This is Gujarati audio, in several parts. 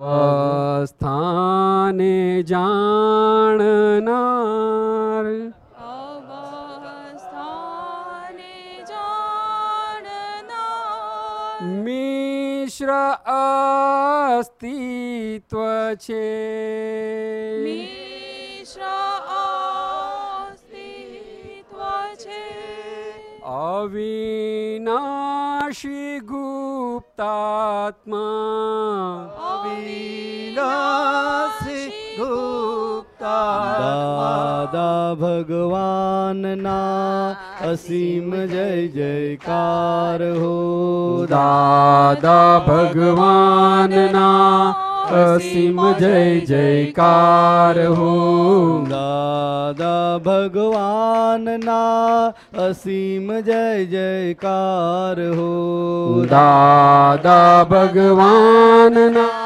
અવસ્થાને જાણનાર. મિશ્ર અસ્તિત્વ છે. અવિનાશી ગુપ્તાત્મા. અવિનાશી દાદા ભગવાનના અસીમ જય જયકાર હો દાદા ભગવાનના અસીમ જય જયકાર હો દાદા ભગવાનના અસીમ જય જયકાર હો દાદા ભગવાનના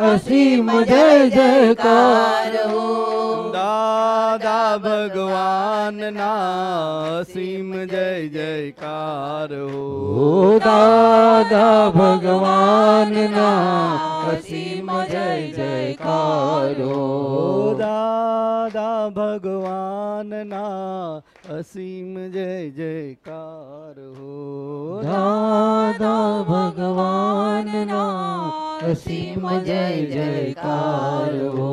અસીમ જય જયકાર હો. દાદા ભગવાનના અસીમ જય જયકાર હો. દાદા ભગવાન ના અસીમ જય જયકાર હો. દાદા ભગવાનના અસીમ જય જયકાર હો. દાદા असीम जय जयकार हो।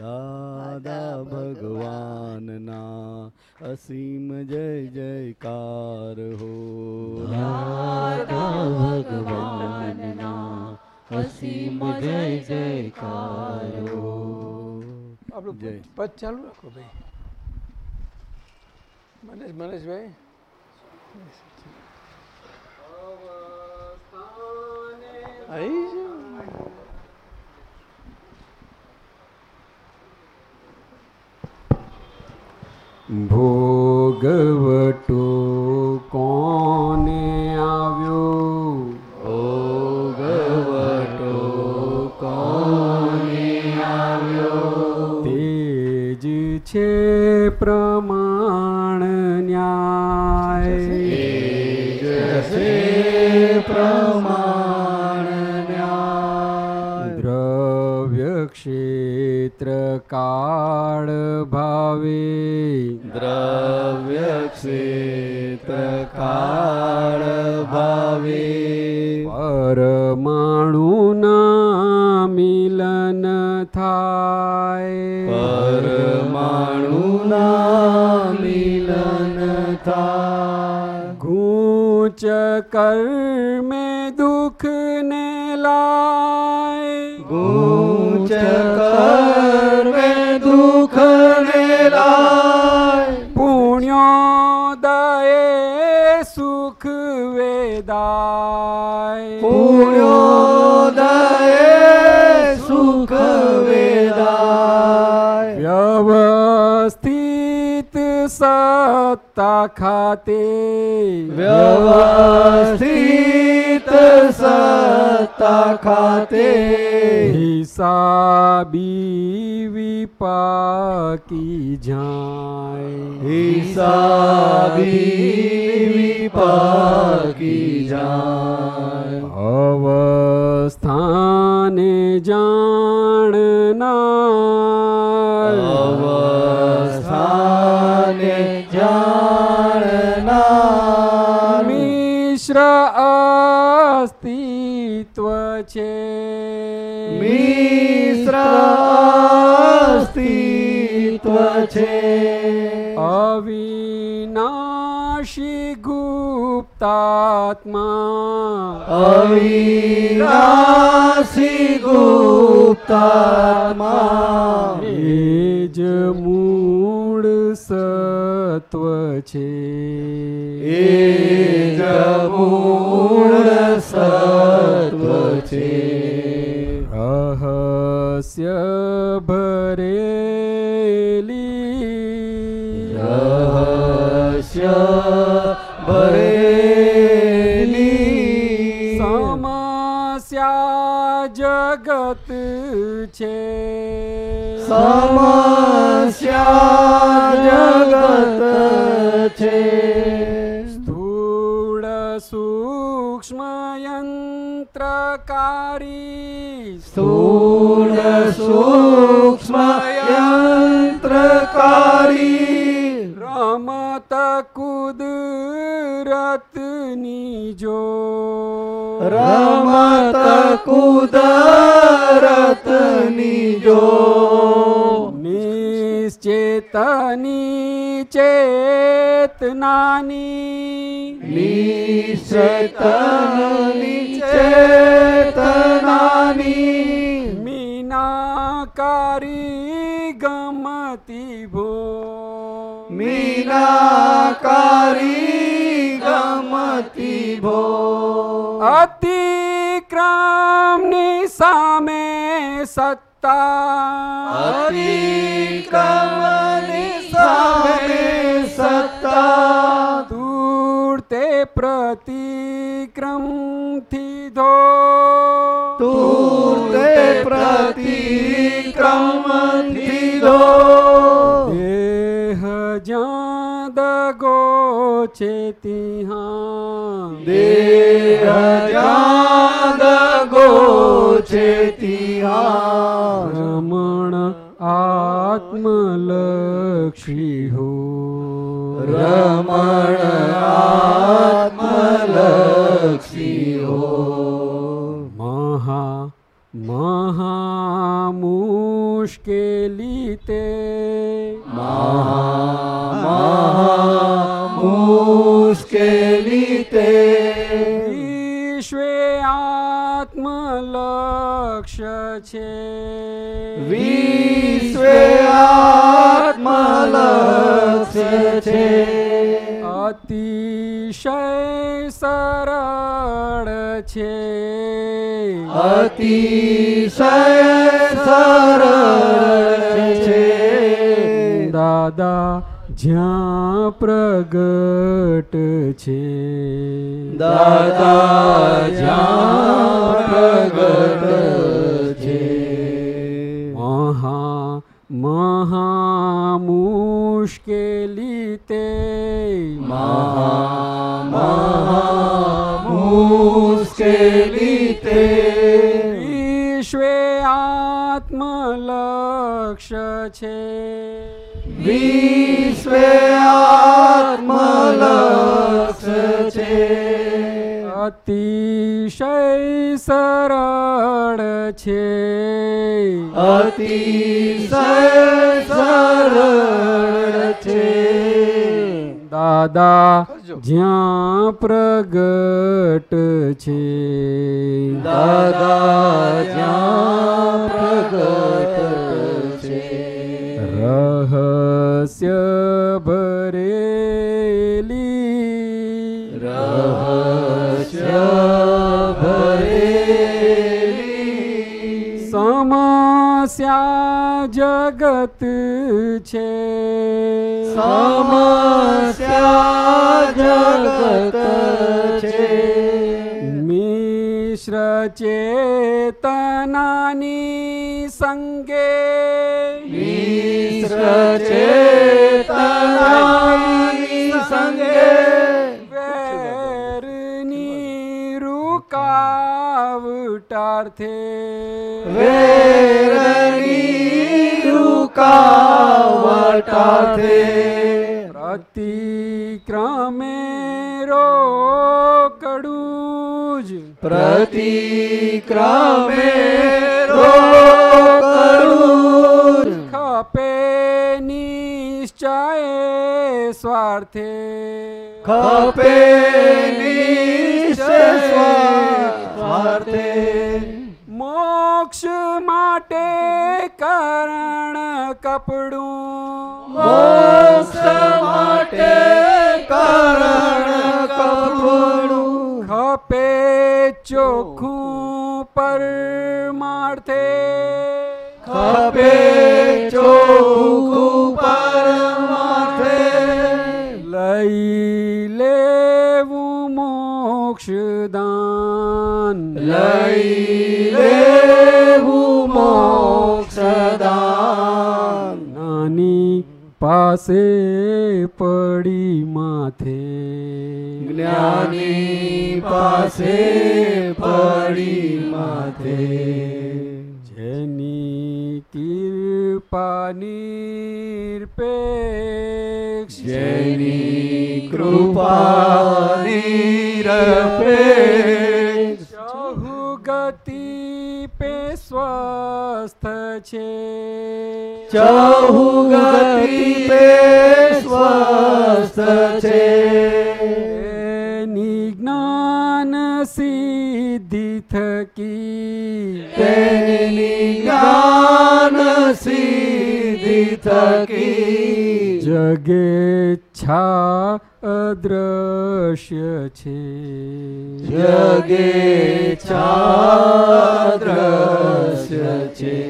दादा भगवान ना असीम जय जयकार हो। दादा भगवान ना असीम जय जयकार हो। आप लोग पद चालू रखो भाई। मनीष मनीष भाई। आई ભોગવટો કોને આવ્યો? ભોગવટો કોને આવ્યો? તેજ છે પ્રમાણ ન્યાય. જશે પ્રમાણ ન્યાય. દ્રવ્ય ક્ષેત્ર કાળ ભાવે. દ્રવ્ય ક્ષેત્ર કાળ ભાવે પરમાણુના મિલન થાય પરમાણુના મિલન થાય ગૂંચ કર્મે ખાતે. વ્યવસ્થિત સત્તા ખાતે. હિસાબી વિપાકી જાય. હિસાબી વિપાકી જાય. અવસ્થાને જાણનાર છે. મિશ્ર અસ્તિત્વ છે. અવિનાશી ગુપ્તાત્મા. અવિનાશી ગુપ્તાત્મા. એ જ મૂળ સત્વ છે. એ જ મૂળ સત્વ છે. રહસ્ય ભરેલી. રહસ્ય ભરેલી. સમસ્યા જગત છે. સમસ્યા જગત છે. યંત્રકારી સ્થૂળ સૂક્ષ્મ યંત્રકારી રમત કુદરતની જો રમત કુદરતની જો નિશ્ચેતની ચેતનાની. નિશ્ચેતનની ચેતનાની. મીનાકારી ગમતી ભો. મીનાકારી ગમતી ભો. અતિક્રમની સામે સત્તા અતિક્રમની સામે સત્તા દૂર તે પ્રતિક્રમથી ધો દૂર તે પ્રતિક્રમથી દો દેહ જ્યાં દગો છે ત્યાં દેહ ગો છે તિહાર રમણ આત્મલક્ષી હો. રમણ આત્મલક્ષી હો. મહા મહા મુશ્કેલી તે મુશ્કેલી તે. વિશ્વે આત્મલક્ષ્ય છે. વિશ્વે આત્મલક્ષ્ય છે. અતિશય સરળ છે. અતિશય સરળ છે. દાદા જ્યાં પ્રગટ છે. દાદા જ્યાં પ્રગટ છે. મહા મહા મુશ્કેલી તે. મહા મહા મુશ્કેલી તે. ઈશ્વે આત્મલક્ષ છે. વિશ્વે આત્મલક્ષ છે. અતિશય સરળ છે. અતિશય સરળ છે. દાદા. જ્યાં પ્રગટ છે. દાદા જ્યાં પ્રગટ રહસ્ય ભરેલી રહસ્ય ભરેલી સમસ્યા જગત છે સમસ્યા જગત છે મિશ્ર ચેતનાની સંગે મિશ્ર ચેતનાની સંગે વેરની રૂકાવટાર્થે વેરની રૂકાવટાર્થે પ્રતિક્રમે રોકડું જ પ્રતિક્રમે રોકડું ખપે નિશ્ચય સ્વાર્થે. ખપે નિશ્ચય સ્વાર્થે. મોક્ષ માટે કરણ કપડું. મોક્ષ માટે કરણ કપડું. ખપે ચોખ્ખું પરમાર્થે. મોક્ષદાન લઈ લેવું મોક્ષદાન નાની પાસે પડી માથે. જ્ઞાની પાસે પડી માથે. જેની કૃપા નિરપેક્ષ જેની કૃપા નિરપેક્ષ સ્વસ્થ છે. ચહુ ગતિ પે સ્વસ્થ છે. નિજ્ઞાન જ્ઞાન સિદ્ધિ થકી. તેની જ્ઞાન સિદ્ધિ થકી. જગેચ્છા અદ્રશ્ય છે. જગે છાદ્રશ્ય છે.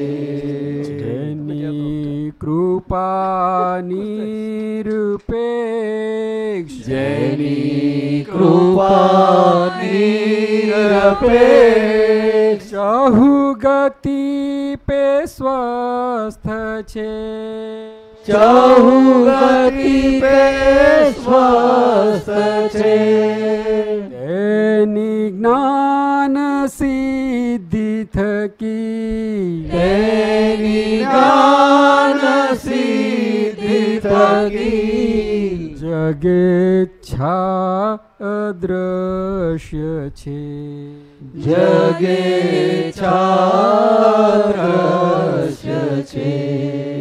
જેની કૃપા નિરપેક્ષ જેની કૃપા નિરપેક્ષ ચહુ ગતિ પે સ્વસ્થ છે. ચહુ ગતિ પે સ્વસ્થ છે તેની જ્ઞાન સિદ્ધિ થકી. તેની જ્ઞાન સિદ્ધિ થકી. જગેચ્છા અદ્રશ્ય છે. જગે છાદ્રશ્ય છે.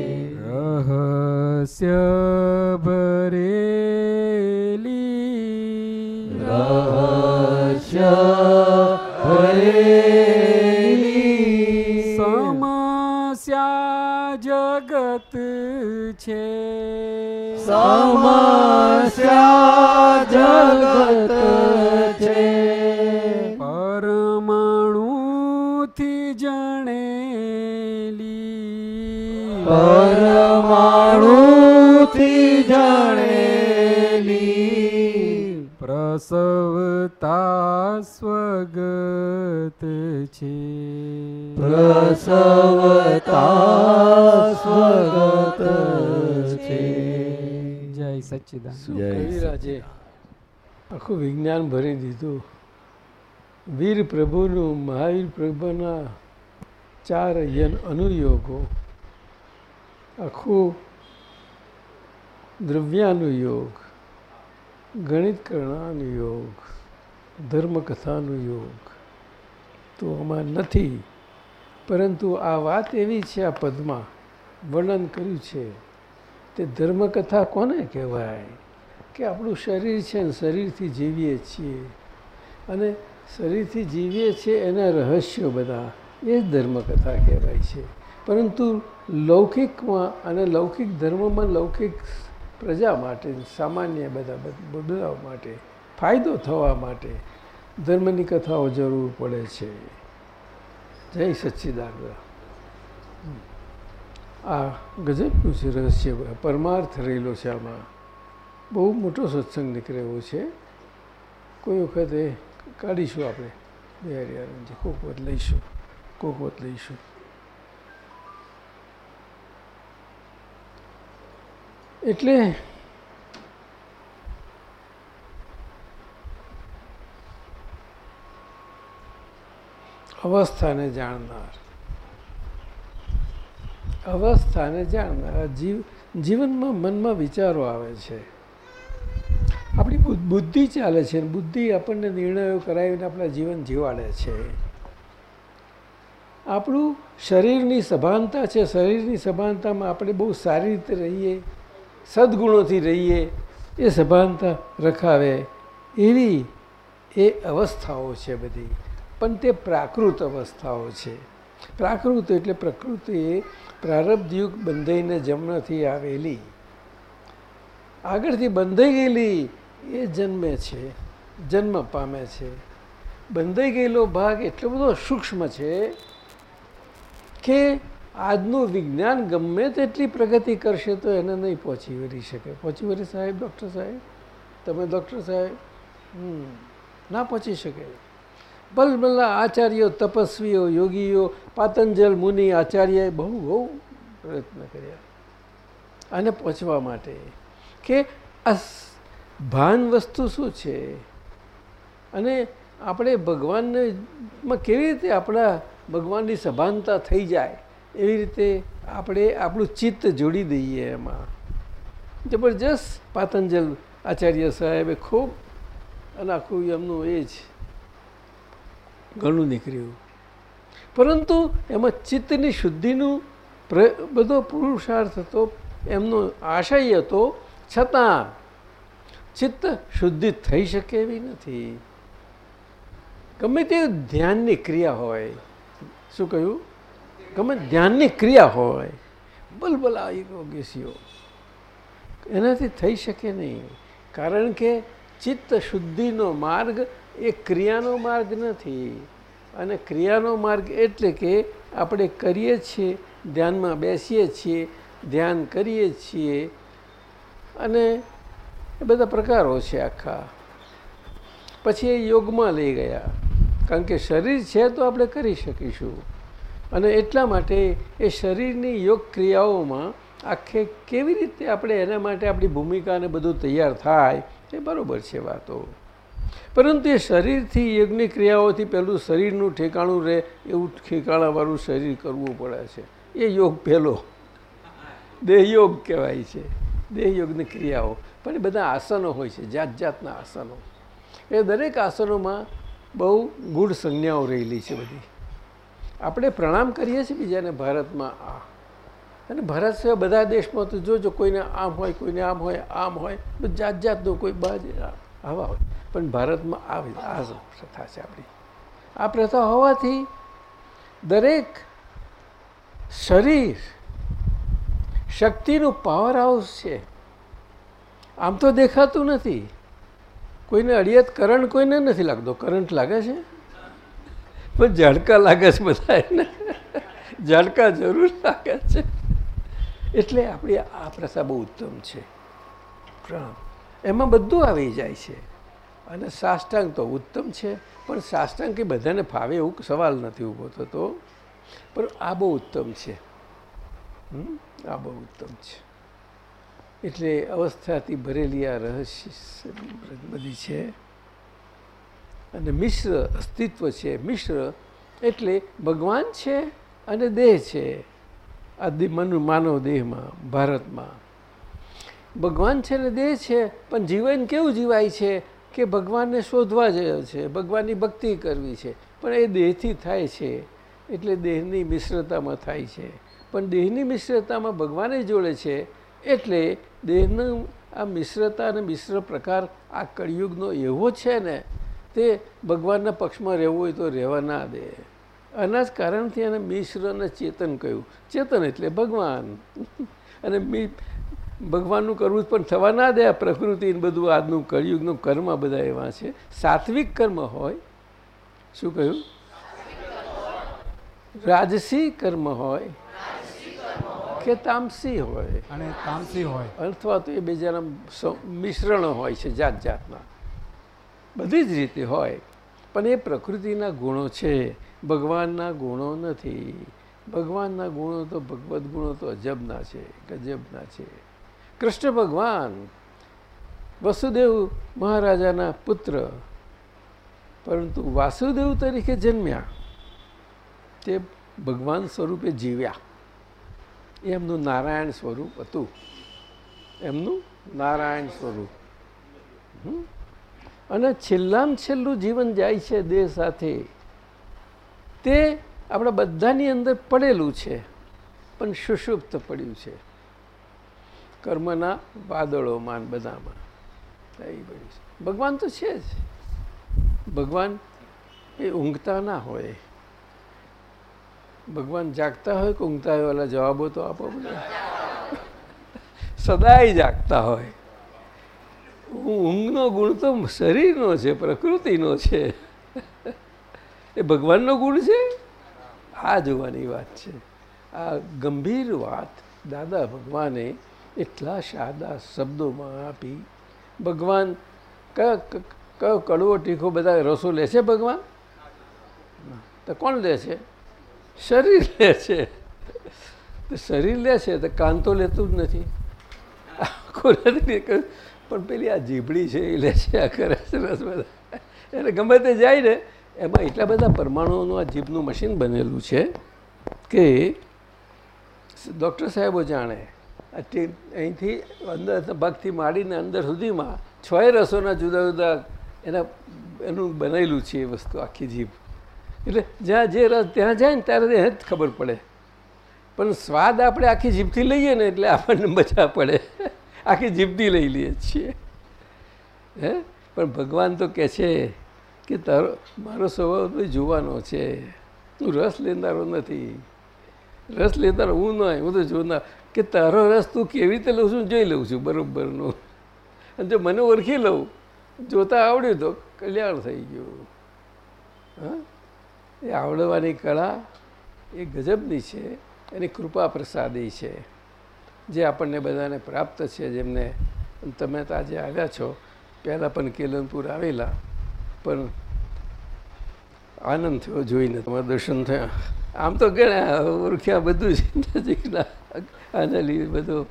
રહસ્ય ભરેલી રહસ્ય ભરેલી સમસ્યા જગત છે સમસ્યા જગત છે પરમાણુથી જણેલી પ્રસવતા સ્વગત છે પ્રસવતા સ્વગત છે જય સચ્ચિદાન કવિરાજે આખું વિજ્ઞાન ભરી દીધું. વીર પ્રભુનું મહાવીર પ્રભુના ચાર યન અનુયોગો આખું દ્રવ્યાનુયોગ ગણિત કરણાનુયોગ ધર્મકથાનું યોગ તો આમાં નથી. પરંતુ આ વાત એવી છે આ પદમાં, વર્ણન કર્યું છે તે ધર્મકથા કોને કહેવાય? કે આપણું શરીર છે ને શરીરથી જીવીએ છીએ. અને શરીરથી જીવીએ છીએ એના રહસ્યો બધા એ જ ધર્મકથા કહેવાય છે. પરંતુ લૌકિકમાં અને લૌકિક ધર્મમાં લૌકિક પ્રજા માટે, સામાન્ય બધા બધા માટે, ફાયદો થવા માટે ધર્મની કથાઓ જરૂર પડે છે. જય સચ્ચિદાનંદ. આ ગજબનું છે રહસ્ય પરમાર્થ રહેલો છે આમાં. બહુ મોટો સત્સંગ નીકળેલો છે. કોઈ વખતે કાઢીશું આપણે. બિહારી આનંદજી કોક વખત લઈશું કોક વખત લઈશું. એટલે અવસ્થાને જાણનાર. અવસ્થાને જાણનાર. જીવ, જીવનમાં મનમાં વિચારો આવે છે. આપણી બુદ્ધિ ચાલે છે બુદ્ધિ આપણને નિર્ણયો કરાવીને આપણા જીવન જીવાડે છે. આપણું શરીરની સભાનતા છે. શરીરની સભાનતામાં આપણે બહુ સારી રીતે રહીએ. સદગુણોથી રહીએ, એ સભાનતા રખાવે એવી એ અવસ્થાઓ છે બધી. પણ તે પ્રાકૃત અવસ્થાઓ છે. પ્રાકૃત એટલે પ્રકૃતિ પ્રારબ્ધયુગ બંધાઈને જન્મથી આવેલી. આગળથી બંધાઈ ગયેલી એ જન્મે છે, જન્મ પામે છે. બંધાઈ ગયેલો ભાગ એટલો બધો સૂક્ષ્મ છે કે આજનું વિજ્ઞાન ગમે તેટલી પ્રગતિ કરશે તો એને નહીં પહોંચી વળી શકે. પહોંચી વળી સાહેબ, ડૉક્ટર સાહેબ, તમે ડૉક્ટર સાહેબ ના પહોંચી શકે. ભલભલા આચાર્યો, તપસ્વીઓ, યોગીઓ, પાતંજલ મુનિ આચાર્યએ બહુ બહુ પ્રયત્ન કર્યા. આને પહોંચવા માટે કે આ ભાન વસ્તુ શું છે? અને આપણે ભગવાનમાં કેવી રીતે આપણા ભગવાનની સભાનતા થઈ જાય? એવી રીતે આપણે આપણું ચિત્ત જોડી દઈએ એમાં. જબરજસ્ત પાતંજલ આચાર્ય સાહેબે ખૂબ અને આખું એમનું એ જ ઘણું નીકળ્યું. પરંતુ એમાં ચિત્તની શુદ્ધિનું બધો પુરુષાર્થ હતો, એમનો આશય હતો, છતાં ચિત્ત શુદ્ધિ થઈ શકે એવી નથી. ગમે તે ધ્યાનની ક્રિયા હોય. શું કહ્યું? ગમે ધ્યાનની ક્રિયા હોય બલબલા યોગેશીઓ એનાથી થઈ શકે નહીં. કારણ કે ચિત્ત શુદ્ધિનો માર્ગ એ ક્રિયાનો માર્ગ નથી. અને ક્રિયાનો માર્ગ એટલે કે આપણે કરીએ છીએ, ધ્યાનમાં બેસીએ છીએ, ધ્યાન કરીએ છીએ. અને એ બધા પ્રકારો છે આખા. પછી એ યોગમાં લઈ ગયા. કારણ કે શરીર છે તો આપણે કરી શકીશું. અને એટલા માટે એ શરીરની યોગ ક્રિયાઓમાં આખે કેવી રીતે આપણે એના માટે આપણી ભૂમિકાને બધું તૈયાર થાય, એ બરાબર છે વાતો. પરંતુ એ શરીરથી યોગની ક્રિયાઓથી પહેલું શરીરનું ઠેકાણું રહે એવું ઠેકાણાવાળું શરીર કરવું પડે છે. એ યોગ પહેલો દેહયોગ કહેવાય છે. દેહયોગની ક્રિયાઓ. પણ એ બધા આસનો હોય છે જાત જાતના આસનો. એ દરેક આસનોમાં બહુ ગૂઢ સંજ્ઞાઓ રહેલી છે બધી. આપણે પ્રણામ કરીએ છીએ બીજાને ભારતમાં. આ. અને ભારત સિવાય બધા દેશમાં તો જોજો કોઈને આમ હોય, કોઈને આમ હોય આમ હોય જાત જાતનું કોઈ બાજ આવા હોય. પણ ભારતમાં આવી આ પ્રથા છે આપણી. આ પ્રથા હોવાથી દરેક શરીર શક્તિનું પાવર હાઉસ છે. આમ તો દેખાતું નથી. કોઈને અડિયત કરંટ કોઈને નથી લાગતો. કરંટ લાગે છે? પણ ઝાડકા લાગે છે બધા એને ઝાડકા જરૂર લાગે છે. એટલે આપણી આ પ્રથા બહુ ઉત્તમ છે. પ્રણામ એમાં બધું આવી જાય છે. અને સાષ્ટાંગ તો ઉત્તમ છે, પણ સાષ્ટાંગ કે બધાને ફાવે એવું સવાલ નથી ઊભો થતો. પણ આ બહુ ઉત્તમ છે? આ બહુ ઉત્તમ છે. એટલે અવસ્થાથી ભરેલી આ રહસ્ય બધી છે. અને મિશ્ર અસ્તિત્વ છે. મિશ્ર એટલે ભગવાન છે અને દેહ છે. આ મનુ માનવ દેહમાં, ભારતમાં. ભગવાન છે ને દેહ છે, પણ જીવન કેવું જીવાય છે કે ભગવાનને શોધવા જયો છે, ભગવાનની ભક્તિ કરવી છે. પણ એ દેહથી થાય છે, એટલે દેહની મિશ્રતામાં થાય છે. પણ દેહની મિશ્રતામાં ભગવાને જોડે છે, એટલે દેહનું આ મિશ્રતા અને મિશ્ર પ્રકાર આ કળિયુગનો એવો છે ને તે ભગવાનના પક્ષમાં રહેવું હોય તો રહેવા ના દે. આના જ કારણથી એને મિશ્ર અને ચેતન કહ્યું. ચેતન એટલે ભગવાન. અને મી ભગવાનનું કરવું પણ થવા ના દે આ પ્રકૃતિ ને બધું આજનું કળિયુગનું કર્મ બધા એવા છે. સાત્વિક કર્મ હોય. શું કહ્યું? રાજસી કર્મ હોય કે તામસી હોય? અને તામસી હોય. અથવા તો એ બીજાના મિશ્રણો હોય છે જાત જાતના. બધી જ રીતે હોય. પણ એ પ્રકૃતિના ગુણો છે. ભગવાનના ગુણો નથી. ભગવાનના ગુણો તો ભગવદ્ ગુણો તો અજબના છે ગજબના છે. કૃષ્ણ ભગવાન, વસુદેવ મહારાજાના પુત્ર, પરંતુ વાસુદેવ તરીકે જન્મ્યા. તે ભગવાન સ્વરૂપે જીવ્યા. એમનું નારાયણ સ્વરૂપ હતું. એમનું નારાયણ સ્વરૂપ. હમ? અને છેલ્લામાં છેલ્લું જીવન જાય છે દેહ સાથે, તે આપણા બધાની અંદર પડેલું છે, પણ સુષુપ્ત પડ્યું છે. કર્મના વાદળોમાં બધામાં. ભગવાન તો છે જ. ભગવાન એ ઊંઘતા ના હોય. ભગવાન જાગતા હોય કે ઊંઘતા હોય વાલા જવાબો તો આપો બધા. સદાય જાગતા હોય. ઊંઘનો ગુણ તો શરીરનો છે, પ્રકૃતિનો છે. એ ભગવાનનો ગુણ છે? આ જોવાની વાત છે. આ ગંભીર વાત દાદા ભગવાને એટલા સાદા શબ્દોમાં આપી. ભગવાન કયો કડવો ટીખો બધા રસો લે છે ભગવાન? તો કોણ લે છે? શરીર લે છે. તો શરીર લે છે, તો કાન તો લેતું જ નથી. આખું. પણ પેલી આ જીભડી છે એ લે છે આ કરે સરસ રસ બધા. એટલે ગમે તે જાય ને, એમાં એટલા બધા પરમાણુઓનું આ જીભનું મશીન બનેલું છે કે ડૉક્ટર સાહેબો જાણે અહીંથી અંદર ભાગથી માંડીને અંદર સુધીમાં છ રસોના જુદા જુદા એના, એનું બનેલું છે એ વસ્તુ, આખી જીભ. એટલે જ્યાં જે રસ, ત્યાં જાય ને ત્યારે એને જ ખબર પડે. પણ સ્વાદ આપણે આખી જીભથી લઈએ ને એટલે આપણને મજા પડે. આખી જીભની લઈ લઈએ છીએ. હે? પણ ભગવાન તો કહે છે કે તારો, મારો સ્વભાવ તો જોવાનો છે. તું રસ લેનારો નથી. રસ લેનારો હું નહીં, હું તો જોનાર. કે તારો રસ તું કેવી રીતે લઉં છું, જોઈ લઉં છું બરોબરનું. અને જો મને ઓળખી લઉં, જોતા આવડ્યું તો કલ્યાણ થઈ ગયું. હા? એ આવડવાની કળા એ ગજબની છે, એની કૃપા પ્રસાદી છે. જે આપણને બધાને પ્રાપ્ત છે, જેમને તમે તો આજે આવ્યા છો. પહેલાં પણ કેલનપુર આવેલા, પણ આનંદ થયો જોઈને તમારા દર્શન થયા. આમ તો ગણ્યા ઓળખ્યા બધું જ નજીકના આને લીધે બધું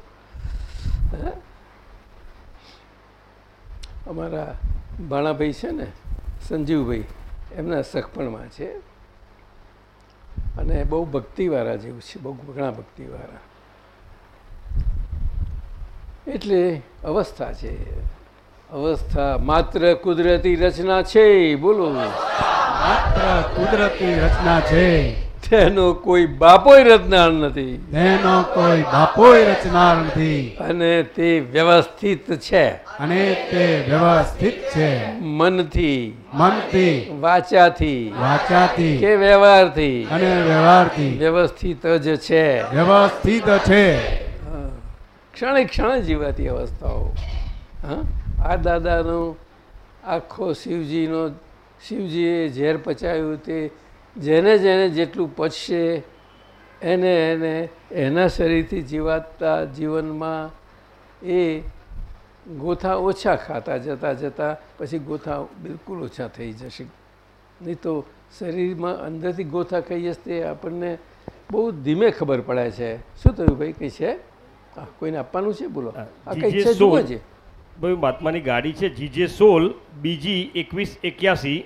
અમારા ભાણાભાઈ છે ને, સંજીવભાઈ, એમના સખપણમાં છે. અને બહુ ભક્તિવાળા જેવું છે, બહુ ઘણા ભક્તિવાળા. એટલે અવસ્થા છે. અવસ્થા માત્ર કુદરતી રચના છે બોલો. માત્ર કુદરતી રચના છે. તેનો કોઈ બાપોય રચનાર નથી. તેનો કોઈ બાપોય રચનાર નથી. અને તે વ્યવસ્થિત છે. અને તે વ્યવસ્થિત છે. મનથી. મનથી. વાચાથી. વાચાથી. કે વ્યવહારથી. અને વ્યવહારથી. વ્યવસ્થિત જ છે. વ્યવસ્થિત છે. ક્ષણે ક્ષણે જીવાતી અવસ્થાઓ. હા? આ દાદાનો, આખો શિવજીનો, શિવજીએ ઝેર પચાવ્યું તે જેને જેને જેટલું પચશે, એને એને એના શરીરથી જીવાતા જીવનમાં એ ગોથા ઓછા ખાતા જતાં જતાં પછી ગોથા બિલકુલ ઓછા થઈ જશે. નહીં તો શરીરમાં અંદરથી ગોથા ખાઈએ તે આપણને બહુ ધીમે ખબર પડે છે. શું થયું ભાઈ, કંઈ છે? કોઈને આપવાનું છે? બોલો. આ કંઈ છે જુઓ છે ભાઈ મહાત્માની ગાડી છે જીજે સોલ બીજી એકવીસ એક્યાસી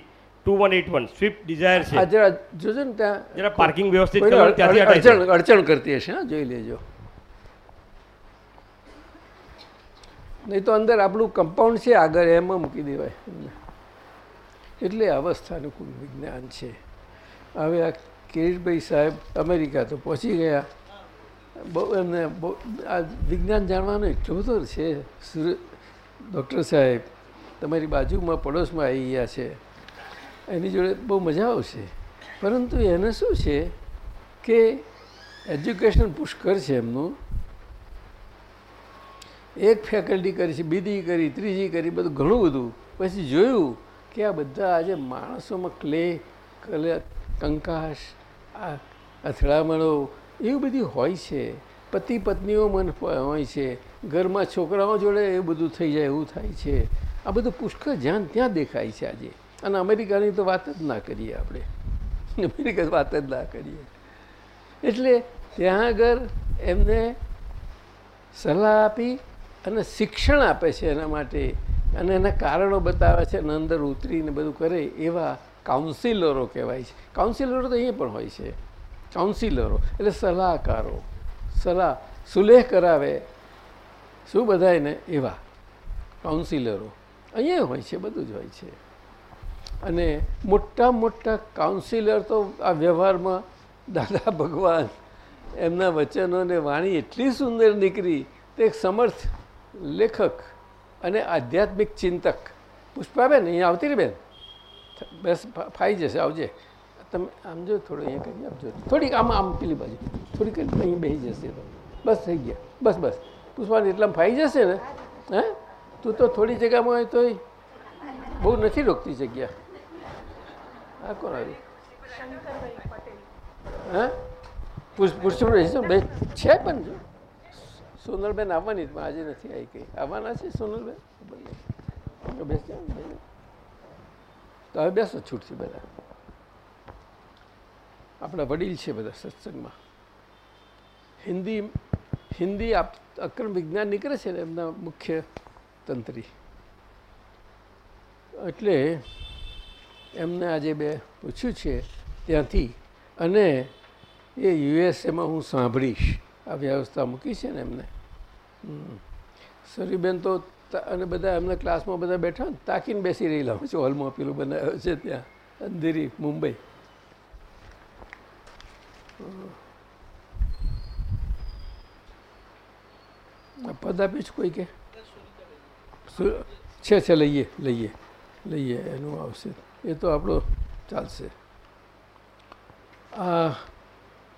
two one eight one Swift Dzire છે. જરા જોજો ને ત્યાં. જરા પાર્કિંગ વ્યવસ્થિત કરો ત્યાંથી અડચણ. અડચણ કરતી હશે હા જોઈ લેજો. નહીં તો અંદર આપણું કમ્પાઉન્ડ છે આગળ એમાં મૂકી દેવાય. એટલે અવસ્થાનું કુલ વિજ્ઞાન છે. હવે આ કિરીટભાઈ સાહેબ અમેરિકા તો પહોંચી ગયા. બહુ એમને બહુ આ વિજ્ઞાન જાણવાનો એટલો બધો છે સુર ડૉક્ટર સાહેબ. તમારી બાજુમાં, પડોશમાં આવી ગયા છે. એની જોડે બહુ મજા આવશે. પરંતુ એને શું છે કે એજ્યુકેશન પુષ્કર છે એમનું. એક ફેકલ્ટી કરી છે, બીજી કરી, ત્રીજી કરી, બધું ઘણું બધું. પછી જોયું કે આ બધા આજે માણસોમાં ક્લે, કલે કંકાશ આ અથડામણો એવું બધી હોય છે. પતિ પત્નીઓ મન હોય છે. ઘરમાં છોકરાઓ જોડે એવું બધું થઈ જાય, એવું થાય છે. આ બધું પુષ્કળ જ્યાં ત્યાં દેખાય છે આજે. અને અમેરિકાની તો વાત જ ના કરીએ આપણે. અમેરિકા વાત જ ના કરીએ. એટલે ત્યાં આગળ એમને સલાહ આપી અને શિક્ષણ આપે છે એના માટે. અને એના કારણો બતાવે છે. અને અંદર ઉતરીને બધું કરે એવા કાઉન્સિલરો કહેવાય છે. કાઉન્સિલરો તો અહીંયા પણ હોય છે. કાઉન્સિલરો એટલે સલાહકારો, સલાહ સુલેહ કરાવે. શું બધાયને એવા કાઉન્સિલરો અહીંયા હોય છે, બધું જ હોય છે. અને મોટા મોટા કાઉન્સિલર તો આ વ્યવહારમાં દાદા ભગવાન એમના વચનોને વાણી એટલી સુંદર નીકળી તે એક સમર્થ લેખક અને આધ્યાત્મિક ચિંતક. પુષ્પાબેન, અહીંયા આવતી રહી બેન? બસ ફાઈ જશે, આવજે. તમે આમ જો થોડું અહીંયા કરી આપજો. થોડીક આમ આમ પેલી બાજુ. થોડીક અહીં બેસી જશે તો. બસ થઈ ગયા. બસ બસ. પુષ્પાને એટલામાં ફાઈ જશે ને? હે? તું તો થોડી જગ્યામાં હોય તોય બહુ નથી રોકતી જગ્યા. આ કોણ આવ્યું? હે? પુષ્પ બે? છે પણ જો. સોનલબેન આવવાની પણ આજે નથી આવી કઈ. આવવાના છે સોનલબેન? બેસજો. તો હવે બેસો છૂટથી બધા. આપણા વડીલ છે બધા સત્સંગમાં. હિન્દી હિન્દી આપ, અક્રમ વિજ્ઞાન નીકળે છે ને એમના મુખ્ય તંત્રી. એટલે એમને આજે બે પૂછ્યું છે ત્યાંથી, અને એ યુએસએમાં હું સાંભળીશ. આ વ્યવસ્થા મૂકી છે ને એમને. સરીબેન તો અને બધા એમના ક્લાસમાં બધા બેઠા તાકીને બેસી રહેલા. હોય છે હોલમાં પેલું બનાવ્યો છે ત્યાં? અંધેરી, મુંબઈ. પદ આપીશ કોઈ કે? છે છે, લઈએ લઈએ લઈએ, એનું આવશે. એ તો આપણો ચાલશે.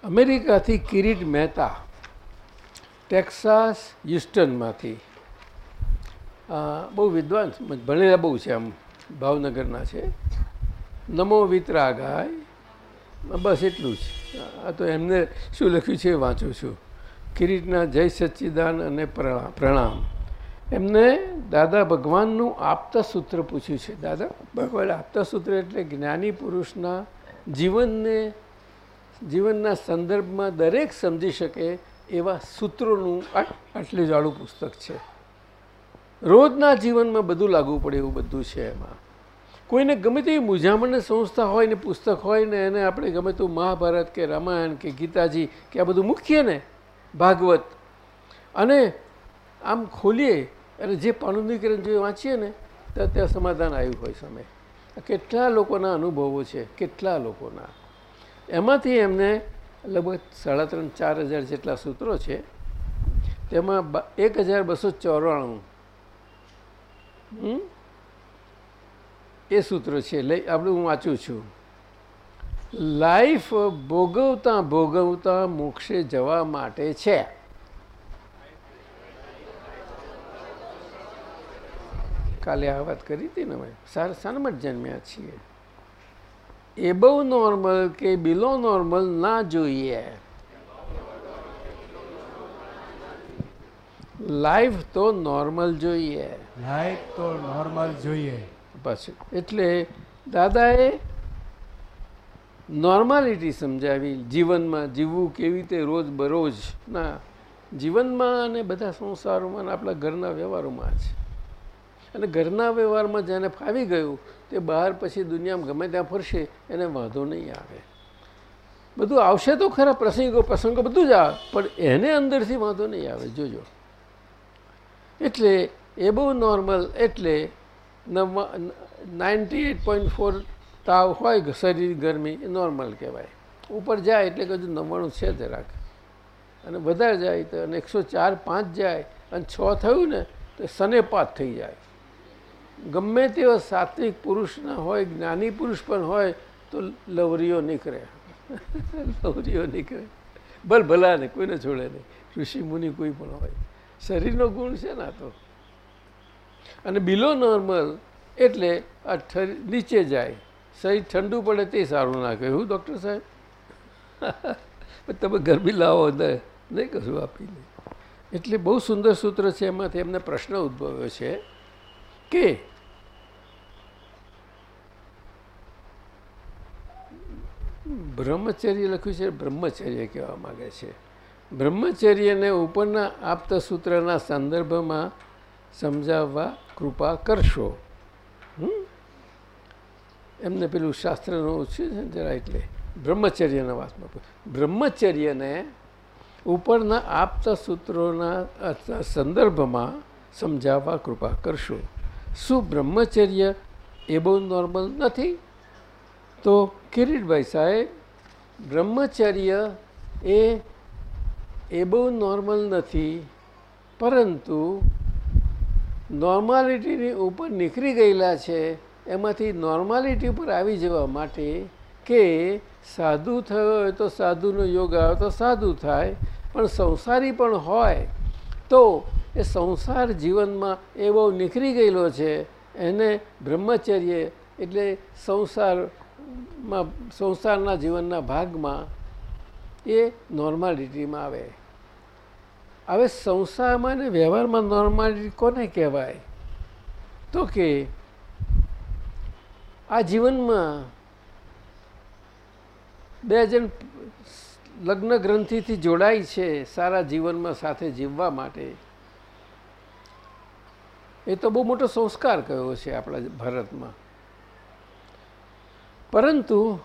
અમેરિકાથી કિરીટ મહેતા ટેક્સાસ યુસ્ટનમાંથી બહુ વિદ્વાન ભણેલા બહુ છે આમ, ભાવનગરના છે. નમો વિતરાગાય બસ એટલું જ. આ તો એમને શું લખ્યું છે એ વાંચું છું. કિરીટના જય સચ્ચિદાન અને પ્રણા- પ્રણામ. એમને દાદા ભગવાનનું આપતા સૂત્ર પૂછ્યું છે. દાદા, ભગવાન આપતા સૂત્ર એટલે જ્ઞાની પુરુષના જીવનને, જીવનના સંદર્ભમાં દરેક સમજી શકે એવા સૂત્રોનું આટલું જાડું પુસ્તક છે. રોજના જીવનમાં બધું લાગુ પડે એવું બધું છે એમાં. કોઈને ગમે તેવી મૂંઝામણની સંસ્થા હોય ને પુસ્તક હોય ને એને આપણે ગમે તેવું મહાભારત કે રામાયણ કે ગીતાજી કે આ બધું મૂકીએ ને ભાગવત, અને આમ ખોલીએ અને જે પાણુદીકરણ જે વાંચીએ ને તો ત્યાં સમાધાન આવ્યું હોય સામે. કેટલા લોકોના અનુભવો છે, કેટલા લોકોના. એમાંથી એમને લગભગ સાડા ત્રણ, ચાર હજાર જેટલા સૂત્રો છે. તેમાં એક હજાર બસો ચોરાણું. હમ? એ સૂત્ર છે. લઈ, આપણે હું વાંચું છું. લાઈફ ભોગવતા ભોગવતા મોક્ષે જવા માટે છે. કાલે આ વાત કરી હતી ને ભાઈ? સાર સારામાં જન્મ્યા છીએ. એ બહુ નોર્મલ કે બિલો નોર્મલ ના જોઈએ. લાઈફ તો નોર્મલ જોઈએ. લાઈફ તો નોર્મલ જોઈએ. પાછું. એટલે દાદાએ નોર્માલિટી સમજાવી, જીવનમાં જીવવું કેવી રીતે રોજ બરોજ. ના, જીવનમાં અને બધા સંસારોમાં અને આપણા ઘરના વ્યવહારોમાં છે અને ઘરના વ્યવહારમાં જેને ફાવી ગયું, તે બહાર પછી દુનિયામાં ગમે ત્યાં ફરશે, એને વાંધો નહીં આવે. બધું આવશે તો ખરા, પ્રસંગો પ્રસંગો બધું જ આવે, પણ એને અંદરથી વાંધો નહીં આવે, જોજો. એટલે એ બહુ નોર્મલ એટલે નાઇન્ટી એટ પોઈન્ટ ફોર તાવ હોય શરીર ગરમી, એ નોર્મલ કહેવાય. ઉપર જાય એટલે કે હજુ નવ્વાણું છે જરાક અને વધારે જાય તો અને એકસો ચાર પાંચ જાય અને છ થયું ને તો સનેપાત થઈ જાય. ગમે તેવા સાત્વિક પુરુષના હોય, જ્ઞાની પુરુષ પણ હોય, તો લવરીઓ નીકળે. લવરીઓ નીકળે. ભલ ભલા ને કોઈને છોડે નહીં. ઋષિ મુનિ કોઈ પણ હોય. શરીરનો ગુણ છે ને આ તો. અને બિલો નોર્મલ એટલે આ નીચે જાય. શરીર ઠંડુ પડે તે સારું ના કહ્યું ડૉક્ટર સાહેબ? તમે ગરમી લાવો ને. નહીં કશું આપીને. એટલે બહુ સુંદર સૂત્ર છે એમાંથી એમને પ્રશ્ન ઉદ્ભવ્યો છે કે બ્રહ્મચર્ય લખ્યું છે, બ્રહ્મચર્ય કહેવા માગે છે. બ્રહ્મચર્યને ઉપરના આપતા સૂત્રના સંદર્ભમાં સમજાવવા કૃપા કરશો? એમને પેલું શાસ્ત્રનું છે ને જરા એટલે બ્રહ્મચર્યના વાતમાં બ્રહ્મચર્યને ઉપરના આપતા સૂત્રોના સંદર્ભમાં સમજાવવા કૃપા કરશો. શું બ્રહ્મચર્ય એ બહુ નોર્મલ નથી? તો કિરીટભાઈ સાહેબ, બ્રહ્મચર્ય એ એ બહુ નોર્મલ નથી, પરંતુ નોર્માલિટીની ઉપર નીકળી ગયેલા છે, એમાંથી નોર્માલિટી ઉપર આવી જવા માટે કે સાધુ થયો હોય તો સાધુનો યોગ આવે તો સાધુ થાય, પણ સંસારી પણ હોય, તો એ સંસાર જીવનમાં એ બહુ નીકળી ગયેલો છે, એને બ્રહ્મચર્ય એટલે સંસારમાં, સંસારના જીવનના ભાગમાં એ નોર્માલિટીમાં આવે. હવે સંસારમાં ને વ્યવહારમાં નોર્માલિટી કોને કહેવાય? તો કે આ જીવનમાં બે જણ લગ્ન ગ્રંથિથી જોડાય છે સારા જીવનમાં સાથે જીવવા માટે. એ તો બહુ મોટો સંસ્કાર કયો છે આપણા ભારતમાં. પરંતુ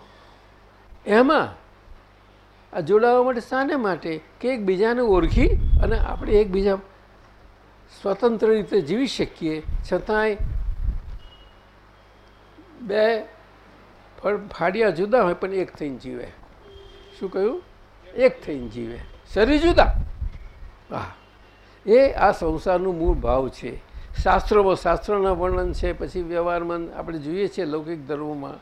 એમાં આ જોડાવા માટે શાને માટે કે એકબીજાને ઓળખી અને આપણે એકબીજા સ્વતંત્ર રીતે જીવી શકીએ. છતાંય બે ફાડિયા જુદા હોય પણ એક થઈને જીવે. શું કહ્યું? એક થઈને જીવે. શરીર જુદા. હા એ આ સંસારનું મૂળ ભાવ છે. શાસ્ત્રોમાં શાસ્ત્રોના વર્ણન છે, પછી વ્યવહારમાં આપણે જોઈએ છીએ લૌકિક ધર્મોમાં.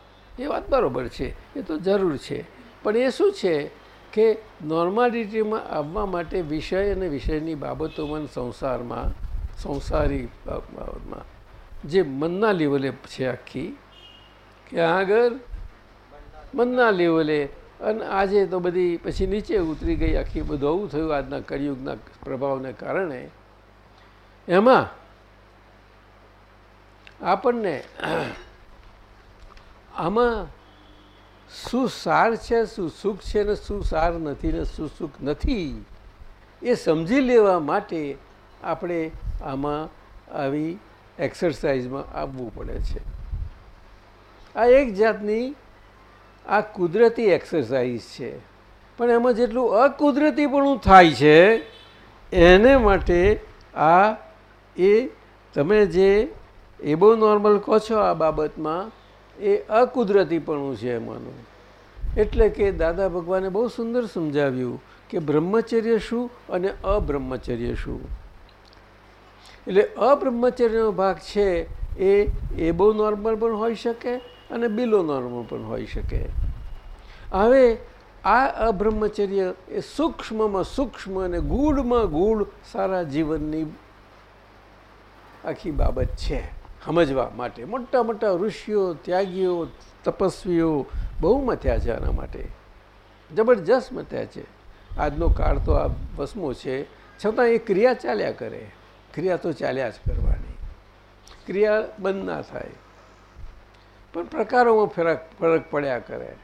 એ વાત બરાબર છે. એ તો જરૂર છે. પણ એ શું છે? કે નોર્માલિટીમાં આવવા માટે વિષય અને વિષયની બાબતોમાં સંસારમાં, સંસારી બાબતમાં જે મનના લેવલે છે આખી, કે આગળ મનના લેવલે અને આજે તો બધી પછી નીચે ઉતરી ગઈ આખી બધું આવું થયું આજના કળિયુગના પ્રભાવને કારણે. એમાં આપણને આમાં શું સાર છે, શું સુખ છે ને શું સાર નથી ને શું નથી, એ સમજી લેવા માટે આપણે આમાં આવી એક્સરસાઇઝમાં આવવું પડે છે. આ એક જાતની આ કુદરતી એક્સરસાઇઝ છે. પણ એમાં જેટલું અકુદરતીપણું થાય છે, એને માટે આ એ તમે જે એ બહુ નોર્મલ કહો છો આ બાબતમાં, એ અકુદરતીપણું છે એમાંનું. એટલે કે દાદા ભગવાને બહુ સુંદર સમજાવ્યું કે બ્રહ્મચર્ય શું અને અબ્રહ્મચર્ય શું. એટલે અબ્રહ્મચર્યનો ભાગ છે એ એ બહુ નોર્મલ પણ હોઈ શકે અને બિલો નોર્મલ પણ હોઈ શકે. હવે આ અબ્રહ્મચર્ય એ સૂક્ષ્મમાં સૂક્ષ્મ અને ગૂઢમાં ગૂઢ સારા જીવનની આખી બાબત છે. સમજવા માટે મોટા મોટા ઋષિઓ, ત્યાગીઓ, તપસ્વીઓ બહુ મથ્યા છે આના માટે. જબરજસ્ત મથ્યા છે. આજનો કાળ તો આ વસમો છે. છતાં એ ક્રિયા ચાલ્યા કરે. ક્રિયા તો ચાલ્યા જ કરવાની. ક્રિયા બંધ ના થાય. પણ પ્રકારોમાં ફરક ફરક પડ્યા કરે.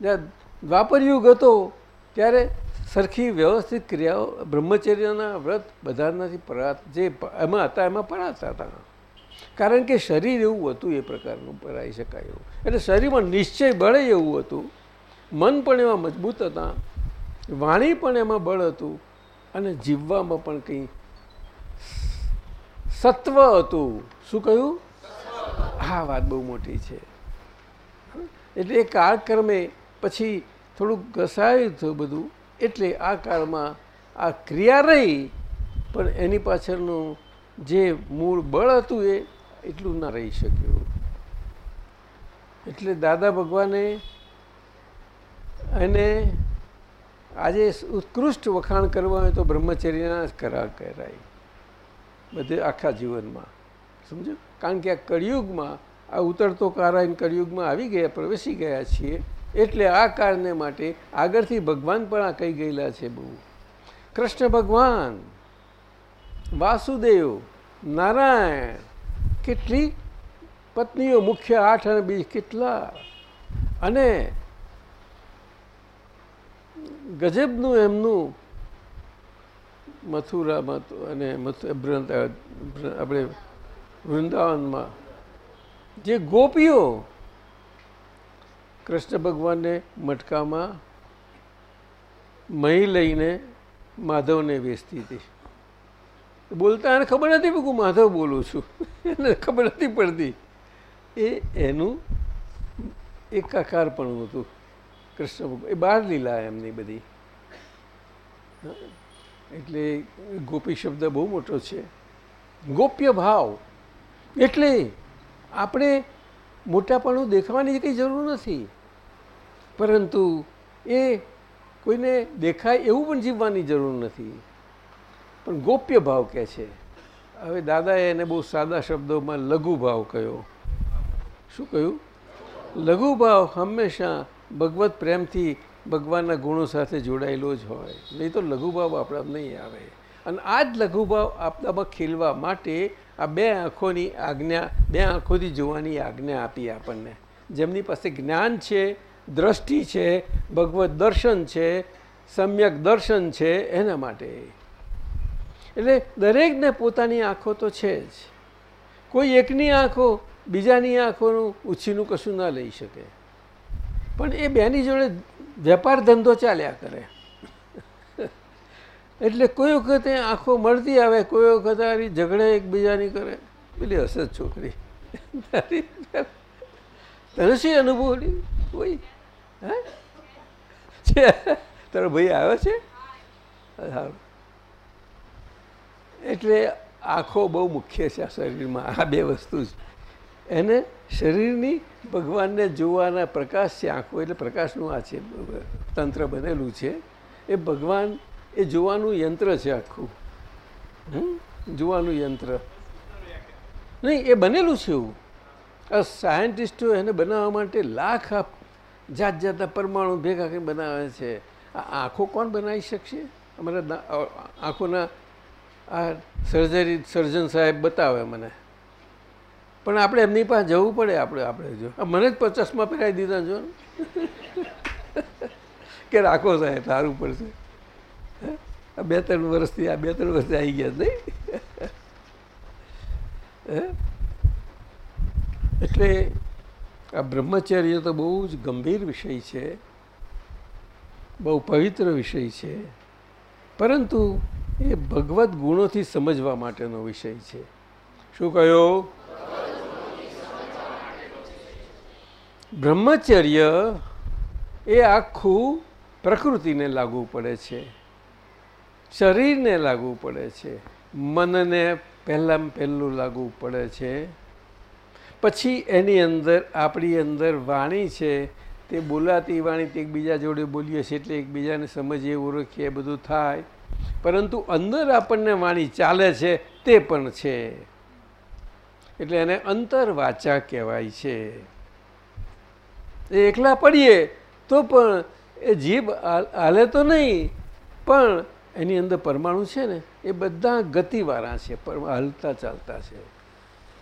જ્યાં દ્વાપર યુગ હતો, ત્યારે સરખી વ્યવસ્થિત ક્રિયાઓ બ્રહ્મચર્યના વ્રત બધાનાથી પરાત જે એમાં હતા, એમાં પડાતા હતા. કારણ કે શરીર એવું હતું એ પ્રકારનું પરાઈ શકાય એવું. એટલે શરીરમાં નિશ્ચય બળે એવું હતું. મન પણ એમાં મજબૂત હતા. વાણી પણ એમાં બળ હતું. અને જીવવામાં પણ કંઈ સત્વ હતું. શું કહ્યું? હા, વાત બહુ મોટી છે. એટલે એ કાળક્રમે પછી થોડુંક ઘસાયું થયું બધું. એટલે આ કાળમાં આ ક્રિયા રહી, પણ એની પાછળનું જે મૂળ બળ હતું એ એટલું ના રહી શક્યું એટલે દાદા ભગવાને એને આજે ઉત્કૃષ્ટ વખાણ કરવા હોય તો બ્રહ્મચર્યના જ કરા કરાય. બધે આખા જીવનમાં. સમજો? કારણ કે આ કળિયુગમાં, આ ઉતરતો કારાયન કળિયુગમાં આવી ગયા, પ્રવેશી ગયા છીએ, એટલે આ કારણે માટે આગળથી ભગવાન પણ આ કહી ગયેલા છે બહુ. કૃષ્ણ ભગવાન! વાસુદેવ, નારાયણ, કેટલી પત્નીઓ, મુખ્ય આઠ અને બીજ કેટલા? અને ગજબનું એમનું મથુરામાં અને આપણે વૃંદાવનમાં. જે ગોપીઓ કૃષ્ણ ભગવાનને મટકામાં મહી લઈને માધવને વેચતી હતી. બોલતા એને ખબર નથી કે હું માધવ બોલું છું. એને ખબર નથી પડતી. એ એનું એકાકાર પણ હતું કૃષ્ણ ભગવાન, એ બાર લીલા એમની બધી. એટલે ગોપી શબ્દ બહુ મોટો છે. ગોપ્ય ભાવ. એટલે આપણે મોટાપણું દેખાવાની કંઈ જરૂર નથી. પરંતુ એ કોઈને દેખાય એવું પણ જીવવાની જરૂર નથી. પણ ગોપ્ય ભાવ કહે છે. હવે દાદાએ એને બહુ સાદા શબ્દોમાં લઘુભાવ કહ્યો. શું કહ્યું? લઘુ ભાવ હંમેશા ભગવત પ્રેમથી ભગવાનના ગુણો સાથે જોડાયેલો જ હોય. નહીં તો લઘુભાવ આપણા નહીં આવે. અને આ જ લઘુભાવ આપણામાં ખીલવા માટે આ બે આંખોની આજ્ઞા, બે આંખોથી જોવાની આજ્ઞા આપી આપણને. જેમની પાસે જ્ઞાન છે, દ્રષ્ટિ છે, ભગવત દર્શન છે, સમ્યક દર્શન છે, એના માટે. એટલે દરેકને પોતાની આંખો તો છે જ. કોઈ એકની આંખો બીજાની આંખોનું ઉછીનું કશું ના લઈ શકે. પણ એ બેની જોડે વેપાર ધંધો ચાલ્યા કરે. એટલે કોઈ વખતે આંખો મળતી આવે, કોઈ વખત આરી ઝઘડે એકબીજાની કરે. પેલી હશે છોકરી. તને શું અનુભવ કોઈ હે? તારો ભાઈ આવ્યો છે? સારું. એટલે આંખો બહુ મુખ્ય છે આ શરીરમાં, આ બે વસ્તુ જ. એને શરીરની ભગવાનને જોવાના પ્રકાશ છે, આંખો એટલે પ્રકાશનું આ છે, તંત્ર બનેલું છે. એ ભગવાન, એ જોવાનું યંત્ર છે આખું. જોવાનું યંત્ર. નહીં, એ બનેલું છે એવું. આ સાયન્ટિસ્ટો એને બનાવવા માટે લાખ જાત જાતના પરમાણુ ભેગા કરીને બનાવે છે. આ આંખો કોણ બનાવી શકશે? અમારા આંખોના આ સર્જરી સર્જન સાહેબ બતાવે મને. પણ આપણે એમની પાસે જવું પડે આપણે આપણે જો. મને જ પચાસમાં પહેરાવી દીધા જો. કે રાખો સાહેબ, સારું પડશે. આ બે ત્રણ વર્ષથી, આ બે ત્રણ વર્ષથી આવી ગયા નહીં? એટલે આ બ્રહ્મચર્ય તો બહુ જ ગંભીર વિષય છે. બહુ પવિત્ર વિષય છે. પરંતુ એ ભગવત ગુણોથી સમજવા માટેનો વિષય છે. શું કહ્યું? બ્રહ્મચર્ય એ આખું પ્રકૃતિને લાગુ પડે છે. શરીરને લાગુ પડે છે. મનને પહેલાં પહેલું લાગુ પડે છે. પછી એની અંદર, આપણી અંદર વાણી છે. તે બોલાતી વાણી તે એકબીજા જોડે બોલીએ છીએ એટલે એકબીજાને સમજીએ, ઓળખીએ બધું થાય. પરંતુ અંદર આપણને વાણી ચાલે છે તે પણ છે. એટલે એને અંતરવાચા કહેવાય છે. એ એકલા પડીએ તો પણ એ જીભ હાલે તો નહીં, પણ એની અંદર પરમાણુ છે ને, એ બધા ગતિવાળા છે હલતા ચાલતા છે.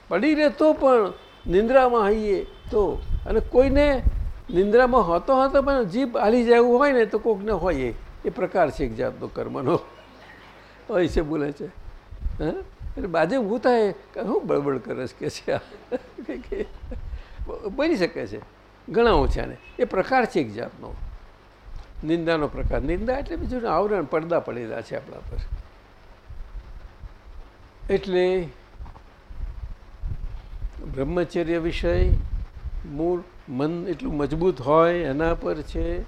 પડી રહે તો પણ નિંદ્રામાં હઈએ તો, અને કોઈને નિંદ્રામાં હોતો હોતો પણ જીભ હાલી જાય હોય ને તો કોકને હોય એ. પ્રકાર છે એક જાતનો કર્મનો. હોય છે બોલે છે. હા? એટલે બાજુ ઊભું થાય, હું બળબડ કરે છે કે છે બની શકે છે. ઘણા ઓછા ને. એ પ્રકાર છે એક જાતનો. નિંદાનો પ્રકાર. નિંદા એટલે બીજું આવરણ પડદા પડેલા છે આપણા પર. એટલે બ્રહ્મચર્ય વિષય મૂળ મન એટલું મજબૂત હોય એના પર છે.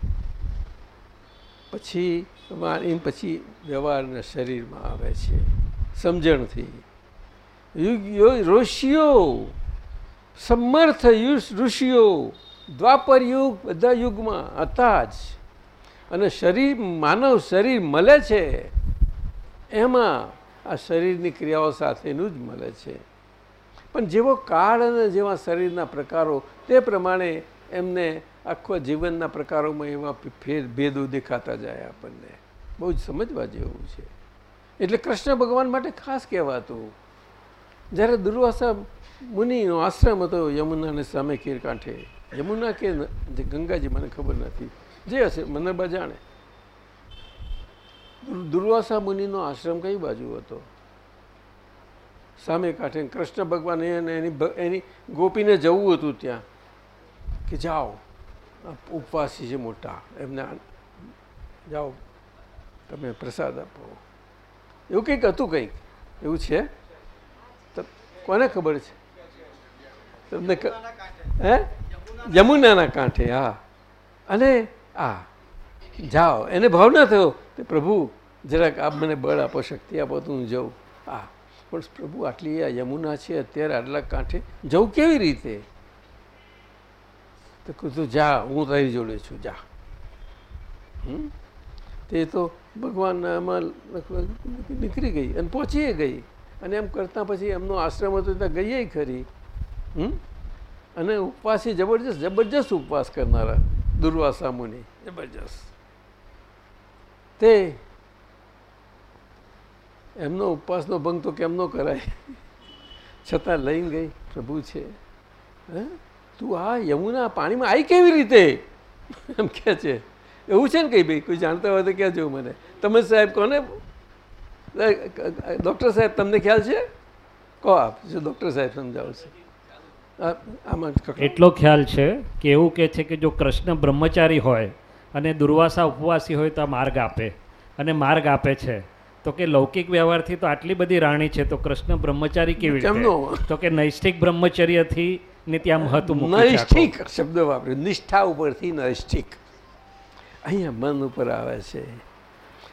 પછી એમ પછી વ્યવહારના શરીરમાં આવે છે. સમજણથી. ઋષિઓ, સમર્થ ઋષિઓ, દ્વાપર યુગ બધા યુગમાં હતા જ. અને શરીર, માનવ શરીર મળે છે. એમાં આ શરીરની ક્રિયાઓ સાથેનું જ મળે છે. પણ જેવો કાળ અને જેવા શરીરના પ્રકારો તે પ્રમાણે એમને આખા જીવનના પ્રકારોમાં એવા ફેર, ભેદો દેખાતા જાય આપણને. બહુ જ સમજવા જેવું છે. એટલે કૃષ્ણ ભગવાન માટે ખાસ કહેવાતું. જ્યારે દુર્વાસા મુનિનો આશ્રમ હતો યમુનાને સામે કીર કાંઠે. યમુના કે ગંગાજી મને ખબર નથી. જે હશે, મને બા જાણે. દુર્વાસા મુનિનો આશ્રમ કઈ બાજુ હતો? સામે કાંઠે કૃષ્ણ ભગવાન એને એની ગોપીને જવું હતું ત્યાં. કે જાઓ. ઉપવાસી છે મોટા, એમને જાઓ, તમે પ્રસાદ આપો. એવું કંઈક હતું કંઈક? એવું છે? કોને ખબર છે? તમને હે? યમુનાના કાંઠે, હા. અને આ, જાઓ. એને ભાવ ના થયો તે પ્રભુ, જરાક આપ મને બળ આપો, શક્તિ આપો, તો હું જઉં. હા પણ પ્રભુ આટલી આ યમુના છે, અત્યારે આટલા કાંઠે જવું કેવી રીતે? તો કીધું જા, હું તારી જોડે છું, જા? તે તો ભગવાનમાં નીકળી ગઈ અને પહોંચીએ ગઈ. અને એમ કરતાં પછી એમનો આશ્રમ હતો, ત્યાં ગઈએ ખરી. હમ? અને ઉપવાસી જબરજસ્ત જબરજસ્ત ઉપવાસ કરનારા, દુર્વાસા મુનિ, જબરજસ્ત. તે એમનો ઉપવાસનો ભંગ તો કેમનો કરાય? છતાં લઈને ગઈ, પ્રભુ છે. હે? તું આ યમુના પાણીમાં આવી કેવી રીતે? એમ કહે છે. એવું છે ને કંઈ ભાઈ? કોઈ જાણતા હોય તો કહેજો મને. તમે સાહેબ કોને ડૉક્ટર સાહેબ, તમને ખ્યાલ છે? કહો આપ ડૉક્ટર સાહેબ સમજાવશે આમાં. એટલો ખ્યાલ છે કે એવું કહે છે કે જો કૃષ્ણ બ્રહ્મચારી હોય અને દુર્વાસા ઉપવાસી હોય તો આ માર્ગ આપે. અને માર્ગ આપે છે. તો કે લૌકિક વ્યવહારથી તો આટલી બધી રાણી છે તો કૃષ્ણ બ્રહ્મચારી કેવી રીતે? તો કે નૈષ્ઠિક બ્રહ્મચર્યથી ને ત્યાં મહત્વ. નૈષ્ઠિક શબ્દ વાપર્યો. નિષ્ઠા ઉપરથી નૈષ્ઠિક. અહીંયા મન ઉપર આવે છે.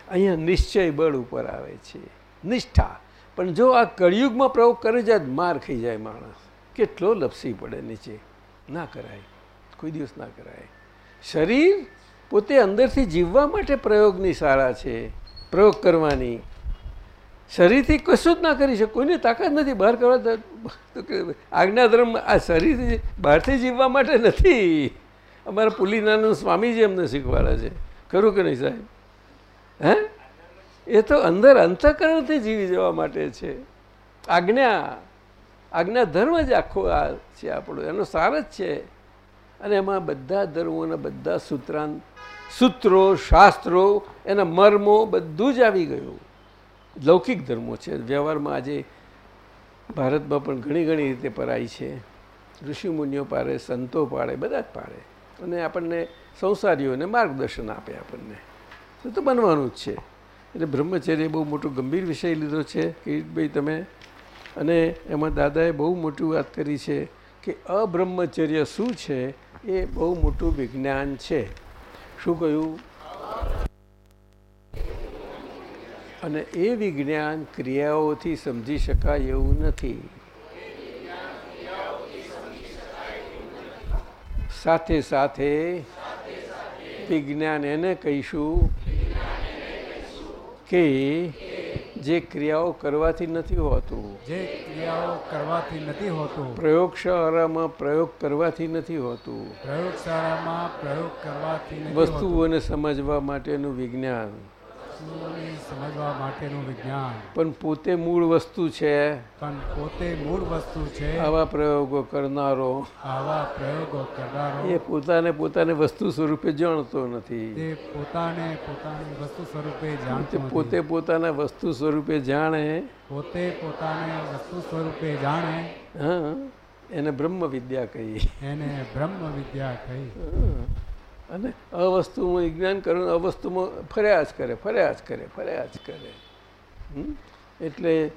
અહીંયા નિશ્ચય બળ ઉપર આવે છે. નિષ્ઠા. પણ જો આ કળિયુગમાં પ્રયોગ કરે જાય માર ખાઈ જાય માણસ. કેટલો લપસી પડે નીચે. ના કરાય. કોઈ દિવસ ના કરાય. શરીર પોતે અંદરથી જીવવા માટે પ્રયોગની શાળા છે. પ્રયોગ કરવાની. શરીરથી કશું જ ના કરી શકે, કોઈની તાકાત નથી. બહાર કરવા આજ્ઞાધર્મ આ શરીરથી બહારથી જીવવા માટે નથી. અમારા પુલીનાનું સ્વામીજી અમને શીખવાડે છે. ખરું કે નહીં સાહેબ? હે? એ તો અંદર અંતઃકરણથી જીવી જવા માટે છે. આજ્ઞા આજ્ઞા ધર્મ જ આખો આ છે આપણો. એનો સાર જ છે. અને એમાં બધા ધર્મોના બધા સૂત્રાંત સૂત્રો, શાસ્ત્રો, એના મર્મો બધું જ આવી ગયું. લૌકિક ધર્મો છે. વ્યવહારમાં આજે ભારતમાં પણ ઘણી ઘણી રીતે પરાય છે. ઋષિમુનિઓ પાડે, સંતો પાડે, બધા જ પાડે. અને આપણને સંસારીઓને માર્ગદર્શન આપે આપણને. તો તો બનવાનું જ છે. એટલે બ્રહ્મચર્ય બહુ મોટો ગંભીર વિષય લીધો છે કિરીટભાઈ તમે અને એમાં દાદાએ બહુ મોટી વાત કરી છે કે અબ્રહ્મચર્ય શું છે? એ બહુ મોટું વિજ્ઞાન છે. શું કહ્યું? અને એ વિજ્ઞાન ક્રિયાઓથી સમજી શકાય એવું નથી. સાથે સાથે વિજ્ઞાન એને કહીશું કે જે ક્રિયાઓ કરવાથી નથી હોતું. જે ક્રિયાઓ કરવાથી નથી હોતું. પ્રયોગશાળામાં પ્રયોગ કરવાથી નથી હોતું. પ્રયોગશાળામાં પ્રયોગ કરવાથી વસ્તુઓને સમજવા માટેનું વિજ્ઞાન. વસ્તુઓને સમજવા માટેનું વિજ્ઞાન. પણ પોતે મૂળ વસ્તુ છે. પણ પોતે મૂળ વસ્તુ છે. આવા પ્રયોગો કરનારો. આવા પ્રયોગો કરનારો એ પોતાને પોતાને વસ્તુ સ્વરૂપે જાણતો નથી. તે પોતાને પોતાની વસ્તુ સ્વરૂપે જાણતો પોતે પોતાના વસ્તુ સ્વરૂપે જાણે. પોતે પોતાને વસ્તુ સ્વરૂપે જાણે. હા એને બ્રહ્મ વિદ્યા કહી. એને બ્રહ્મ વિદ્યા કહી. અને અવસ્તુમાં વિજ્ઞાન કરવાનું અવસ્તુમાં ફર્યા જ કરે ફર્યા જ કરે ફર્યા જ કરે? એટલે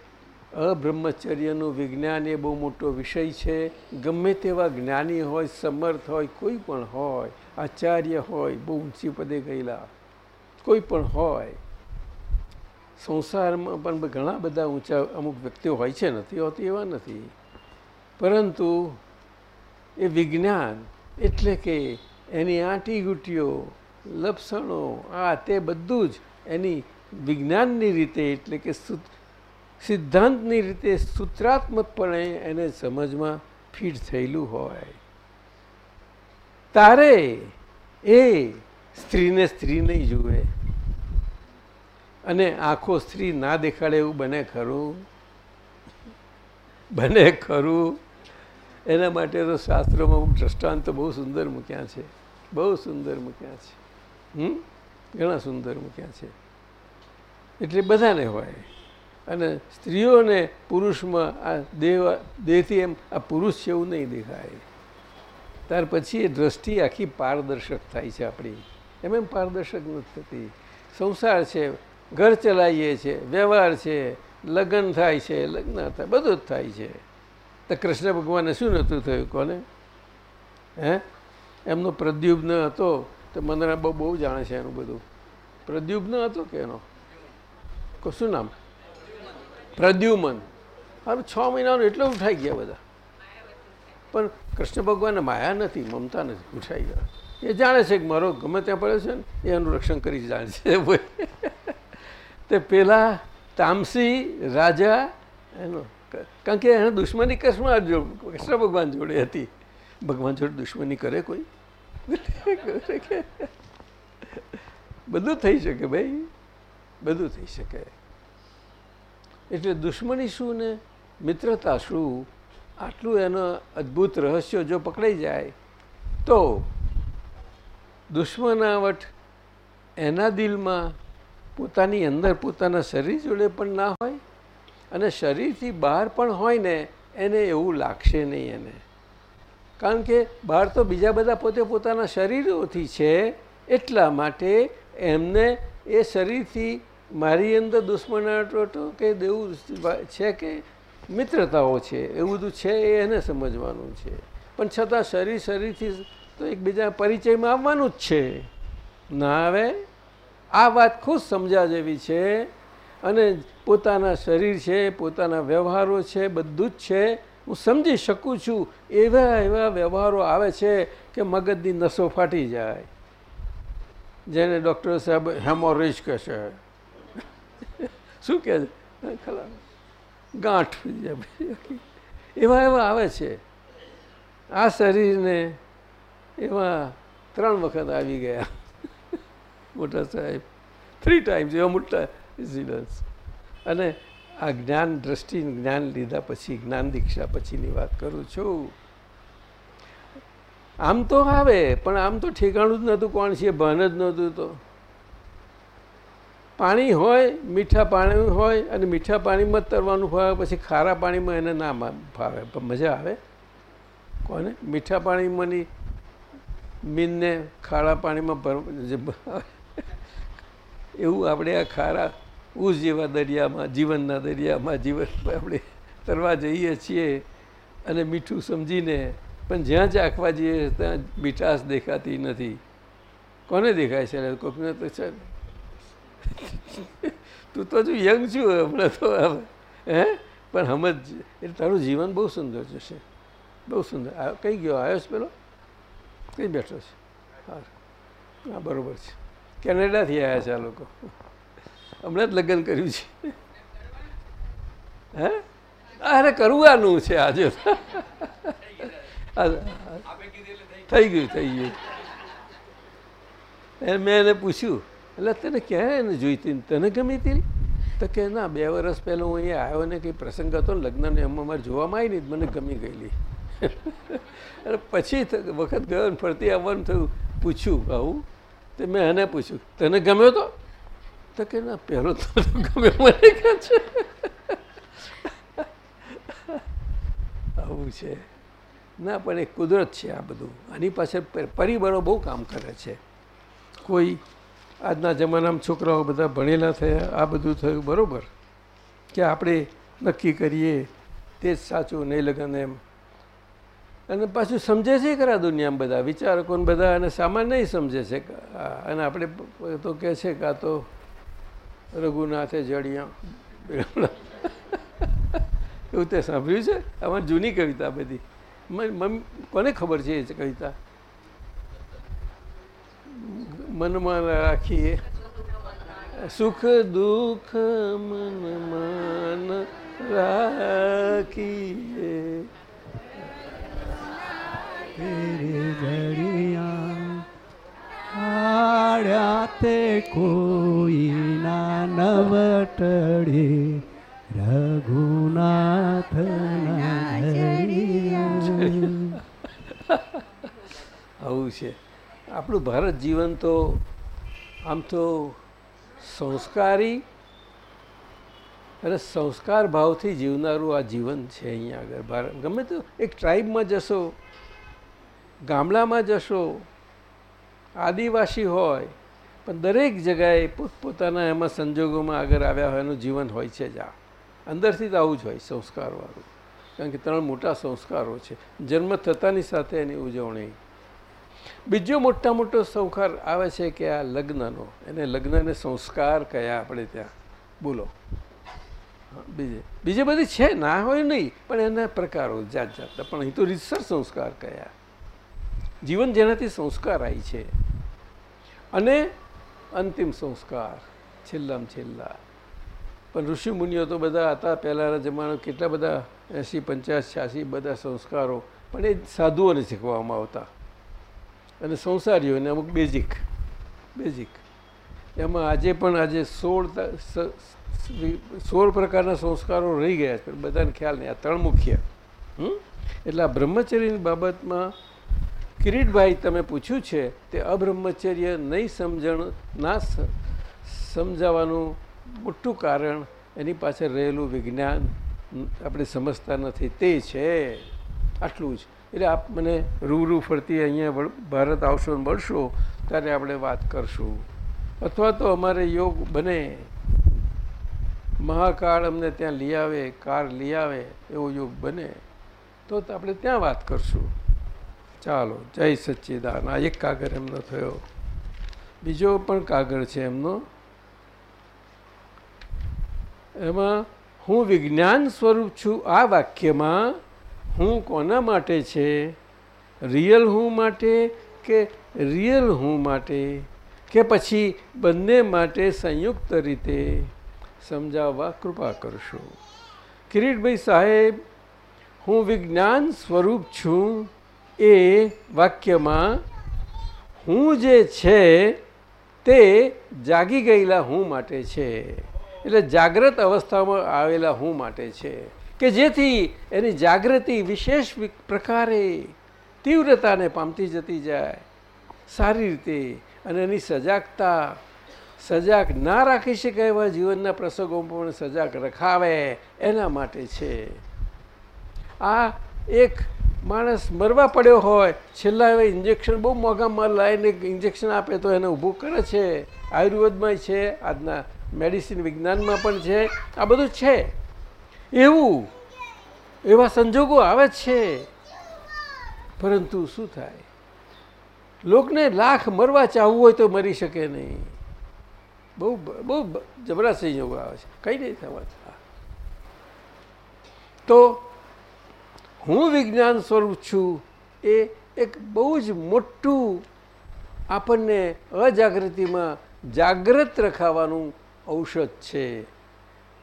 અબ્રહ્મચર્યનું વિજ્ઞાન એ બહુ મોટો વિષય છે. ગમે તેવા જ્ઞાની હોય, સમર્થ હોય, કોઈ પણ હોય, આચાર્ય હોય, બહુ ઊંચી પદે ગયેલા, કોઈ પણ હોય, સંસારમાં પણ ઘણા બધા ઊંચા અમુક વ્યક્તિઓ હોય છે, નથી હોતી એવા નથી. પરંતુ એ વિજ્ઞાન એટલે કે એની આંટીગુટીઓ, લપસણો, આ તે બધું જ એની વિજ્ઞાનની રીતે એટલે કે સિદ્ધાંતની રીતે સૂત્રાત્મકપણે એને સમજમાં ફીટ થયેલું હોય. તારે એ સ્ત્રીને સ્ત્રી નહીં જુએ. અને આખો સ્ત્રી ના દેખાડે એવું બને ખરું? બને ખરું? એના માટે તો શાસ્ત્રોમાં અમુક દ્રષ્ટાંતો બહુ સુંદર મૂક્યા છે. બહુ સુંદર મૂક્યા છે. હમ? ઘણા સુંદર મૂક્યા છે. એટલે બધાને હોય. અને સ્ત્રીઓને પુરુષમાં આ દેહ, દેહથી એમ આ પુરુષ છે એવું નહીં દેખાય. ત્યાર પછી એ દ્રષ્ટિ આખી પારદર્શક થાય છે આપણી. એમ એમ પારદર્શક નથી થતી. સંસાર છે, ઘર ચલાવીએ છીએ વ્યવહાર છે, લગ્ન થાય છે, લગ્ન થાય, બધું જ થાય છે. તો કૃષ્ણ ભગવાનને શું નહોતું થયું? કોને? હે? એમનો પ્રદ્યુમ્ન હતો. તો મને બહુ બહુ જાણે છે એનું બધું. પ્રદ્યુમ્ન હતો કે એનો? શું નામ? પ્રદ્યુમન. હવે છ મહિનાનું એટલે ઉઠાઈ ગયા બધા. પણ કૃષ્ણ ભગવાનને માયા નથી, મમતા નથી, ઉઠાઈ ગયા. એ જાણે છે કે મારો ગમે ત્યાં પડે છે ને, એ એનું રક્ષણ કરી જાણે છે. તે પેલા તામસી રાજા એનો કારણ કે એને દુશ્મની કૃષ્ણ કૃષ્ણ ભગવાન જોડે હતી. ભગવાન જોડે દુશ્મની કરે કોઈ? બધું થઈ શકે ભાઈ. બધું થઈ શકે. એટલે દુશ્મની શું ને મિત્રતા શું? આટલું એનો અદ્ભુત રહસ્યો જો પકડાઈ જાય, તો દુશ્મનાવટ એના દિલમાં પોતાની અંદર પોતાના શરીર જોડે પણ ના હોય? અને શરીરથી બહાર પણ હોય ને, એને એવું લાગશે નહીં એને. કારણ કે બહાર તો બીજા બધા પોતે પોતાના શરીરોથી છે, એટલા માટે એમને એ શરીરથી મારી અંદર દુશ્મનાટો કે દેવું છે કે મિત્રતાઓ છે, એવું બધું છે એ એને સમજવાનું છે. પણ છતાં શરીર શરીરથી તો એકબીજા પરિચયમાં આવવાનું જ છે. ના આવે? આ વાત ખુદ સમજા જેવી છે અને પોતાના શરીર છે, પોતાના વ્યવહારો છે, બધું જ છે. હું સમજી શકું છું, એવા એવા વ્યવહારો આવે છે કે મગજની નસો ફાટી જાય. જેને ડૉક્ટર સાહેબ હેમોરેજ કહે શું કહે છે? ખરા ગાંઠ એવા એવા આવે છે. આ શરીરને એમાં ત્રણ વખત આવી ગયા. મોટા સાહેબ. થ્રી ટાઈમ્સ એવા મોટા ઇન્સિડન્સ અને આ જ્ઞાન દ્રષ્ટિ જ્ઞાન લીધા પછી, જ્ઞાન દીક્ષા પછીની વાત કરું છું. આમ તો આવે, પણ આમ તો ઠેકાણું જ નહોતું, કોણ છે ભાન જ નહોતું તો. પાણી હોય, મીઠા પાણી હોય, અને મીઠા પાણીમાં જ તરવાનું ફાવે પછી ખારા પાણીમાં એને ના ફાવે. મજા આવે. કોને? મીઠા પાણીમાંની મીનને ખારા પાણીમાં ભર એવું આપણે આ ખારા ઉસ જેવા દરિયામાં, જીવનના દરિયામાં જીવન આપણે તરવા જઈએ છીએ અને મીઠું સમજીને, પણ જ્યાં ચાખવા જઈએ ત્યાં મીઠાશ દેખાતી નથી. કોને દેખાય છે? કોકને તો છે. તું તો હજુ યંગ છું, હમણાં તો હે? પણ સમજ એટલે તારું જીવન બહુ સુંદર જશે. બહુ સુંદર. કઈ ગયો? આવ્યો છે પેલો? કઈ બેઠો છે? હા. બરોબર છે. કેનેડાથી આવ્યા છે આ લોકો. હમણાં જ લગ્ન કર્યું છે. હે? અરે કરવાનું છે આજે. થઈ ગયું થઈ ગયું. એ મેં એને પૂછ્યું, એટલે તને ક્યાં એને જોઈતી તને ગમી હતી? તો કે, ના, બે વર્ષ પહેલાં હું અહીંયા આવ્યો ને કંઈ પ્રસંગ હતો ને લગ્નને એમાં મારે જોવામાં આવી નહીં મને ગમી ગયેલી. અને પછી વખત ગયો ફરતી આવવાનું થયું, પૂછ્યું, આવું? તે મેં એને પૂછ્યું, તને ગમ્યો તો? તો કે ના, પહેલો તો ગમે મને કે છે. આવું છે. ના, પણ એ કુદરત છે આ બધું. આની પાછળ પરિબળો બહુ કામ કરે છે. કોઈ આજના જમાનામાં છોકરાઓ બધા ભણેલા થયા, આ બધું થયું, બરાબર. કે આપણે નક્કી કરીએ તે જ સાચું, નહીં લગન એમ. અને પાછું સમજે છે ખરા દુનિયામાં બધા વિચારકોને બધા, અને સામાન નહીં સમજે છે. અને આપણે તો કહે છે કે તો રઘુનાથે જડિયા. એવું તે સાંભળ્યું છે? અમારી જૂની કવિતા બધી. કોને ખબર છે એ કવિતા? મનમાં રાખીએ. સુખ, દુઃખ મનમાં રાખીએ. તેરે આડ્યા તે કોઈના નવટડે રઘુનાથ આવું છે. આપણું ભારત જીવન તો આમ તો સંસ્કારી અને સંસ્કાર ભાવથી જીવનારું આ જીવન છે અહીંયા આગળ. ભારત ગમે તો એક ટ્રાઇબમાં જશો, ગામડામાં જશો આદિવાસી હોય, પણ દરેક જગાએ પોતપોતાના એમાં સંજોગોમાં આગળ આવ્યા હોય એનું જીવન હોય છે જ આ. અંદરથી તો આવું જ હોય સંસ્કારવાળું. કારણ કે ત્રણ મોટા સંસ્કારો છે. જન્મ થતાની સાથે એની ઉજવણી. બીજો મોટા મોટો સંસ્કાર આવે છે કે આ લગ્નનો. એને લગ્નને સંસ્કાર કયા આપણે ત્યાં. બોલો. બીજે. બીજે બધી છે, ના હોય નહીં, પણ એના પ્રકારો જાત જાતના. પણ અહીં તો રીતસર સંસ્કાર કયા. જીવન જેનાથી સંસ્કાર આવી છે. અને અંતિમ સંસ્કાર, છેલ્લામાં છેલ્લા. પણ ઋષિ મુનિઓ તો બધા હતા, પહેલાંના જમાના કેટલા બધા એંસી પંચાસ છ્યાસી બધા સંસ્કારો, પણ એ સાધુઓને શીખવામાં આવતા. અને સંસારીઓને અમુક બેઝિક બેઝિક. એમાં આજે પણ આજે સોળ સોળ પ્રકારના સંસ્કારો રહી ગયા છે બધાને ખ્યાલ નહીં. આ ત્રણ મુખ્ય? એટલે આ બ્રહ્મચર્યની બાબતમાં કિરીટભાઈ, તમે પૂછ્યું છે તે અબ્રહ્મચર્ય નહીં સમજણ, ના સમજાવવાનું મોટું કારણ એની પાછળ રહેલું વિજ્ઞાન આપણે સમજતા નથી. તે છે. આટલું જ. એટલે આપ મને રૂબરૂ ફરતી અહીંયા ભારત આવશો ને મળશો, ત્યારે આપણે વાત કરશું. અથવા તો અમારે યોગ બને. મહાકાળ અમને ત્યાં લઈ આવે, કાર લઈ આવે, એવો યોગ બને. તો આપણે ત્યાં વાત કરશું. ચાલો, જય સચ્ચિદાન આ એક કાગળ એમનો થયો. બીજો પણ કાગળ છે એમનો. એમાં, હું વિજ્ઞાન સ્વરૂપ છું. આ વાક્યમાં, હું કોના માટે છે? રિયલ હું માટે કે રિયલ હું માટે? કે પછી બંને માટે સંયુક્ત રીતે? સમજાવવા કૃપા કરશો. કિરીટભાઈ સાહેબ, હું વિજ્ઞાન સ્વરૂપ છું. એ વાક્યમાં હું જે છે તે જાગી ગયેલા હું માટે છે. એટલે જાગ્રત અવસ્થામાં આવેલા હું માટે છે. કે જેથી એની જાગૃતિ વિશેષ પ્રકારે તીવ્રતાને પામતી જતી જાય. સારી રીતે અને એની સજાગતા સજાગ ના રાખી શકાય એવા જીવનના પ્રસંગોમાં પણ સજાગ રખાવે એના માટે છે. આ એક માણસ મરવા પડ્યો હોય, છેલ્લા હવે ઇન્જેક્શન બહુ મોંઘા માલ લાવીને ઇન્જેક્શન આપે તો એને ઊભું કરે છે. આયુર્વેદમાં છે, આજના મેડિસિન વિજ્ઞાનમાં પણ છે, આ બધું છે. એવું, એવા સંજોગો આવે છે. પરંતુ શું થાય? લોકને લાખ મરવા ચાહવું હોય તો મરી શકે નહીં. બહુ બહુ જબરા સંયોગો આવે છે. કંઈ નહીં થવા તો હું વિજ્ઞાન સ્વરૂપ છું, એ એક બહુ જ મોટું આપણને અજાગૃતિમાં જાગૃત રખાવાનું ઔષધ છે.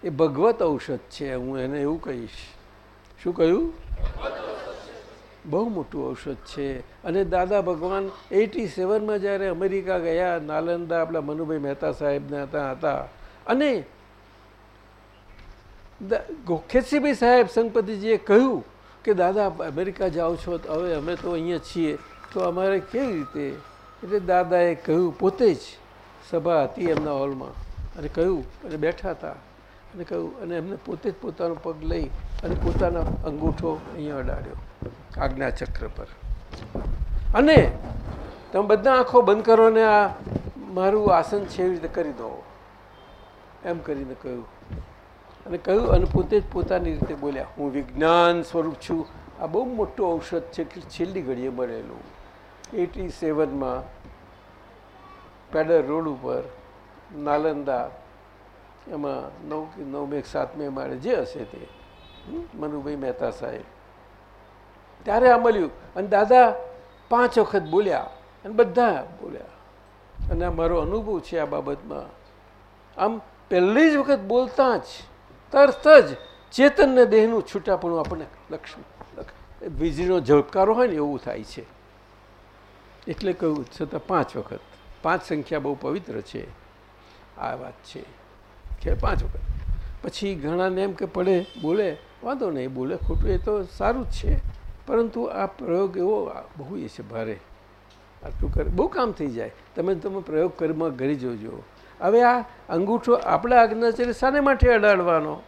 એ ભગવત ઔષધ છે, હું એને એવું કહીશ. શું કહ્યું? બહુ મોટું ઔષધ છે. અને દાદા ભગવાન એટી સેવનમાં જ્યારે અમેરિકા ગયા, નાલંદા આપણા મનુભાઈ મહેતા સાહેબના ત્યાં હતા. અને ગોખેસીભાઈ સાહેબ સંગપતિજીએ કહ્યું કે દાદા, અમેરિકા જાઓ છો, તો હવે અમે તો અહીંયા છીએ. તો અમારે કેવી રીતે? એટલે દાદાએ કહ્યું, પોતે જ સભા હતી એમના હોલમાં. અને કહ્યું, અને બેઠા હતા. અને કહ્યું, અને એમને પોતે જ પોતાનો પગ લઈ અને પોતાનો અંગૂઠો અહીંયા અડાડ્યો આજ્ઞાચક્ર પર. અને તમે બધા આંખો બંધ કરો ને આ મારું આસન છે એવી રીતે કરી દો. એમ કરીને કહ્યું. અને કહ્યું, અને પોતે જ પોતાની રીતે બોલ્યા. હું વિજ્ઞાન સ્વરૂપ છું. આ બહુ મોટું ઔષધ છે કે છેલ્લી ઘડીએ મળેલું એટી સેવનમાં પેડર રોડ ઉપર નાલંદા, એમાં નવ કે નવ એક સાતમે માળે જે હશે તે મનુભાઈ મહેતા સાહેબ. ત્યારે આ મળ્યું. અને દાદા પાંચ વખત બોલ્યા અને બધા બોલ્યા. અને મારો અનુભવ છે આ બાબતમાં. આમ પહેલી જ વખત બોલતા જ તરત જ ચેતનને દેહનું છૂટાપણું આપણને લક્ષ્મી લક્ષ- વીજળીનો ઝબકારો હોય ને એવું થાય છે. એટલે કહ્યું છતાં પાંચ વખત, પાંચ સંખ્યા બહુ પવિત્ર છે. આ વાત છે. કે પાંચ વખત. પછી ઘણાને એમ કે પડે, બોલે, વાંધો નહીં, બોલે, ખોટું એ તો સારું જ છે. પરંતુ આ પ્રયોગ એવો બહુ એ છે ભારે. આટલું કરે, બહુ કામ થઈ જાય. તમે તમે પ્રયોગ કરમાં ઘરે જોજો. હવે આ અંગૂઠો આપણા આજ્ઞાચર્ય શાને માટે અડાડવાનો?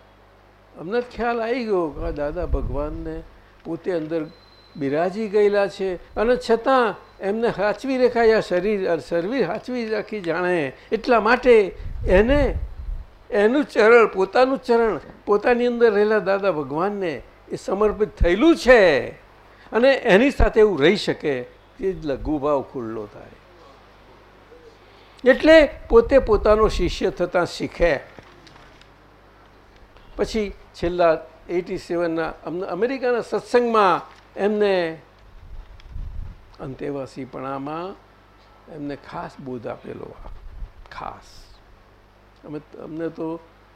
અમને જ ખ્યાલ આવી ગયો કે દાદા ભગવાનને પોતે અંદર બિરાજી ગયેલા છે અને છતાં એમને હાચવી રેખાયા શરીર શરીર હાચવી રાખી જાણે. એટલા માટે એને, એનું ચરણ, પોતાનું ચરણ, પોતાની અંદર રહેલા દાદા ભગવાનને એ સમર્પિત થયેલું છે. અને એની સાથે એવું રહી શકે તે જ લઘુભાવ ખુલ્લો થાય. એટલે પોતે પોતાનો શિષ્ય થતાં શીખે. પછી છેલ્લા એટી સેવનના અમેરિકાના સત્સંગમાં એમને અંતેવાસીપણામાં એમને ખાસ બોધ આપેલો ખાસ. અમે અમને તો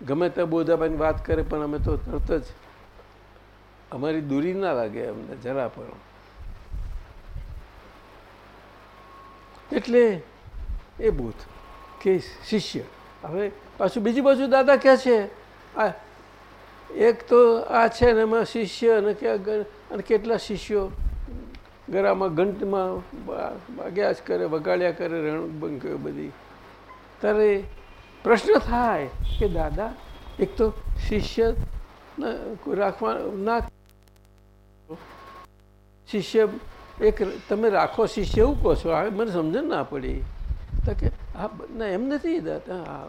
ગમે તે બોધ આપવાની વાત કરે પણ અમે તો તરત જ અમારી દૂરી ના લાગે અમને જરા પણ. એટલે એ બુથ. કે શિષ્ય. હવે પાછું બીજી બાજુ દાદા કહે છે, આ એક તો આ છે ને એમાં શિષ્ય અને ક્યાં અને કેટલા શિષ્યો ગરામાં ઘંટમાં વાગ્યા જ કરે, વગાડ્યા કરે રણબંક બધી ત્યારે પ્રશ્ન થાય કે દાદા, એક તો શિષ્ય રાખવા, ના શિષ્ય એક તમે રાખો શિષ્ય એવું કહો છો. મને સમજણ ના પડી. તો કે આ ના, એમ નથી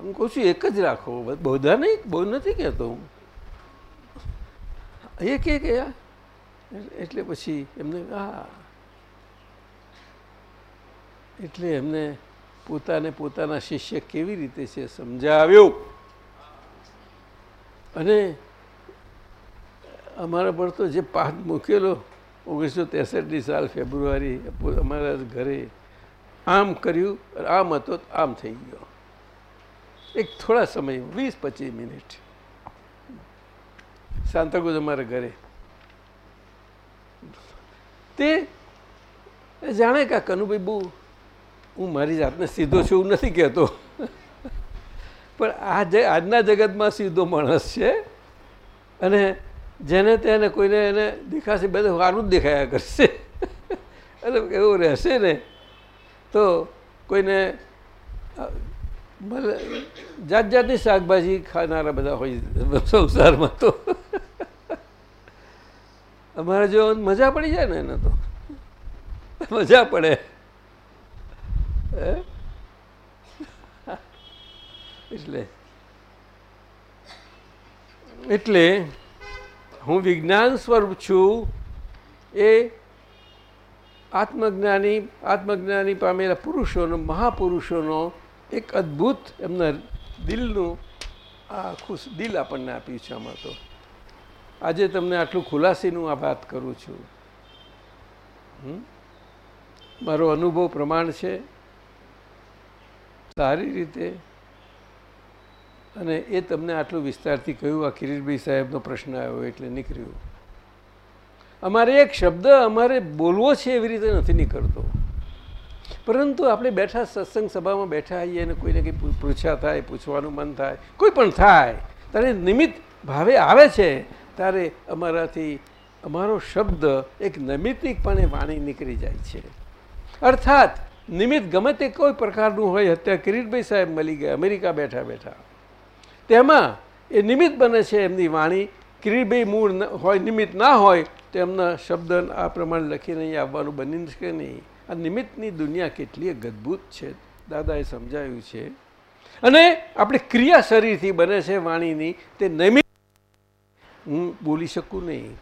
હું કહું છું, એક જ રાખો. બધા નહીં, બહુ નથી કહેતો હું. એ કે એટલે પછી એમને, હા. એટલે એમને પોતાને પોતાના શિષ્ય કેવી રીતે છે સમજાવ્યો. અને અમારા પર તો જે પાઠ મૂકેલો, ઓગણીસો ત્રેસઠની સાલ ફેબ્રુઆરી અમારા ઘરે આમ કર્યું આમ હતો આમ થઈ ગયો. એક થોડા સમય, વીસ પચીસ મિનિટ. શાંતકુજ અમારા ઘરે. તે જાણે કે કનુભાઈ બહુ, હું મારી જાતને સીધો છું એવું નથી કહેતો. પણ આ જે આજના જગતમાં સીધો માણસ છે. અને જેને તેને કોઈને એને દેખાશે, બધા સારું જ દેખાયા કરશે. અને એવું રહેશે ને. તો કોઈને જાત જાતની શાકભાજી ખાનારા બધા હોય સંસારમાં તો. અમારે જો મજા પડી જાય ને એને તો. મજા પડે. એટલે એટલે હું વિજ્ઞાન સ્વરૂપ છું એ આત્મજ્ઞાની આત્મજ્ઞાની પામેલા પુરુષોનો, મહાપુરુષોનો એક અદ્ભુત એમના દિલનું આ આખું દિલ આપણને આપ્યું છે આમાં તો. આજે તમને આટલું ખુલાસીનું આ વાત કરું છું. મારો અનુભવ પ્રમાણ છે. સારી રીતે. અને એ તમને આટલું વિસ્તારથી કહ્યું, આ કિરીટભાઈ સાહેબનો પ્રશ્ન આવ્યો એટલે નીકળ્યું. અમારે એક શબ્દ અમારે બોલવો છે એવી રીતે નથી નીકળતો. પરંતુ આપણે બેઠા સત્સંગ સભામાં બેઠા આવીએ અને કોઈને કંઈ પૂછ્યા થાય, પૂછવાનું મન થાય, કોઈ પણ થાય, ત્યારે નિમિત્ત ભાવે આવે છે, ત્યારે અમારાથી, અમારો શબ્દ એક નૈમિતિકપણે વાણી નીકળી જાય છે. અર્થાત, નિમિત્ત ગમે તે કોઈ પ્રકારનું હોય, અત્યારે કિરીટભાઈ સાહેબ મળી ગયા, અમેરિકા બેઠા બેઠા. તેમાં એ નિમિત્ત બને છે એમની વાણી, કિરીટભાઈ મૂળ હોય, નિમિત્ત ના હોય તો એમના શબ્દ આ પ્રમાણે લખીને અહીં આવવાનું બની શકે નહીં. આ નિમિત્તની દુનિયા કેટલી ગદભૂત છે. દાદાએ સમજાવ્યું છે. અને આપણે ક્રિયા શરીરથી બને છે વાણીની તે નિમિત્ત. હું બોલી શકું નહીં.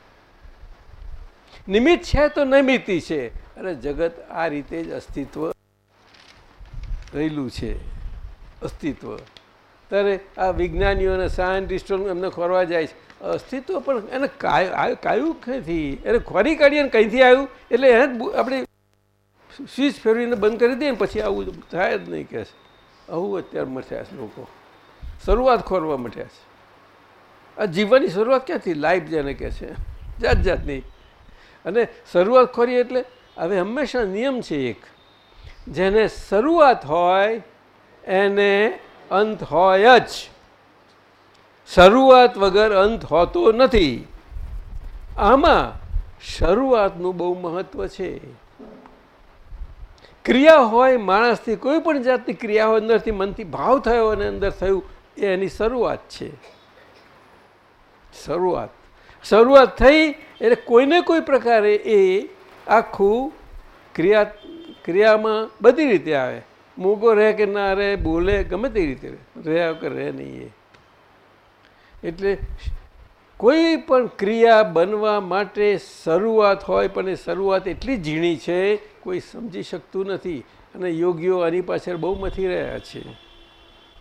નિમિત્ત છે તો નૈમિત્તિ છે. અને જગત આ રીતે જ અસ્તિત્વ રહેલું છે. અસ્તિત્વ. ત્યારે આ વિજ્ઞાનીઓ અને સાયન્ટિસ્ટો એમને ખોરવા જાય છે. અસ્તિત્વ પણ એને કાય- ક્યાંથી? એને ખોરી કાઢીએ ને કંઈથી આવ્યું? એટલે એને જ આપણે સ્વિચ ફેરવીને બંધ કરી દઈએ ને પછી આવું થાય જ નહીં કે છે. આવું અત્યારે મઠ્યા છે લોકો. શરૂઆત ખોરવા મઠ્યા છે. આ જીવવાની શરૂઆત ક્યાંથી? લાઈફ જેને કહે છે. જાત જાતની અને શરૂઆત ખોરી એટલે હવે હંમેશા નિયમ છે એક. જેને શરૂઆત હોય, એને અંત હોય જ. શરૂઆત વગર અંત હોતો નથી. આમાં શરૂઆતનું બહુ મહત્વ છે. ક્રિયા હોય માણસથી, કોઈ પણ જાતની ક્રિયા હોય, અંદરથી મનથી ભાવ થયો અને અંદર થયું, એ એની શરૂઆત છે. શરૂઆત. શરૂઆત થઈ એટલે કોઈને કોઈ પ્રકારે એ આખું ક્રિયા, ક્રિયામાં બધી રીતે આવે. મૂગો રહે કે ના રહે, બોલે, ગમે તે રીતે રહે. કે રહે નહીં એ. એટલે કોઈ પણ ક્રિયા બનવા માટે શરૂઆત હોય, પણ એ શરૂઆત એટલી ઝીણી છે, કોઈ સમજી શકતું નથી. અને યોગીઓ આની પાછળ બહુ મથી રહ્યા છે.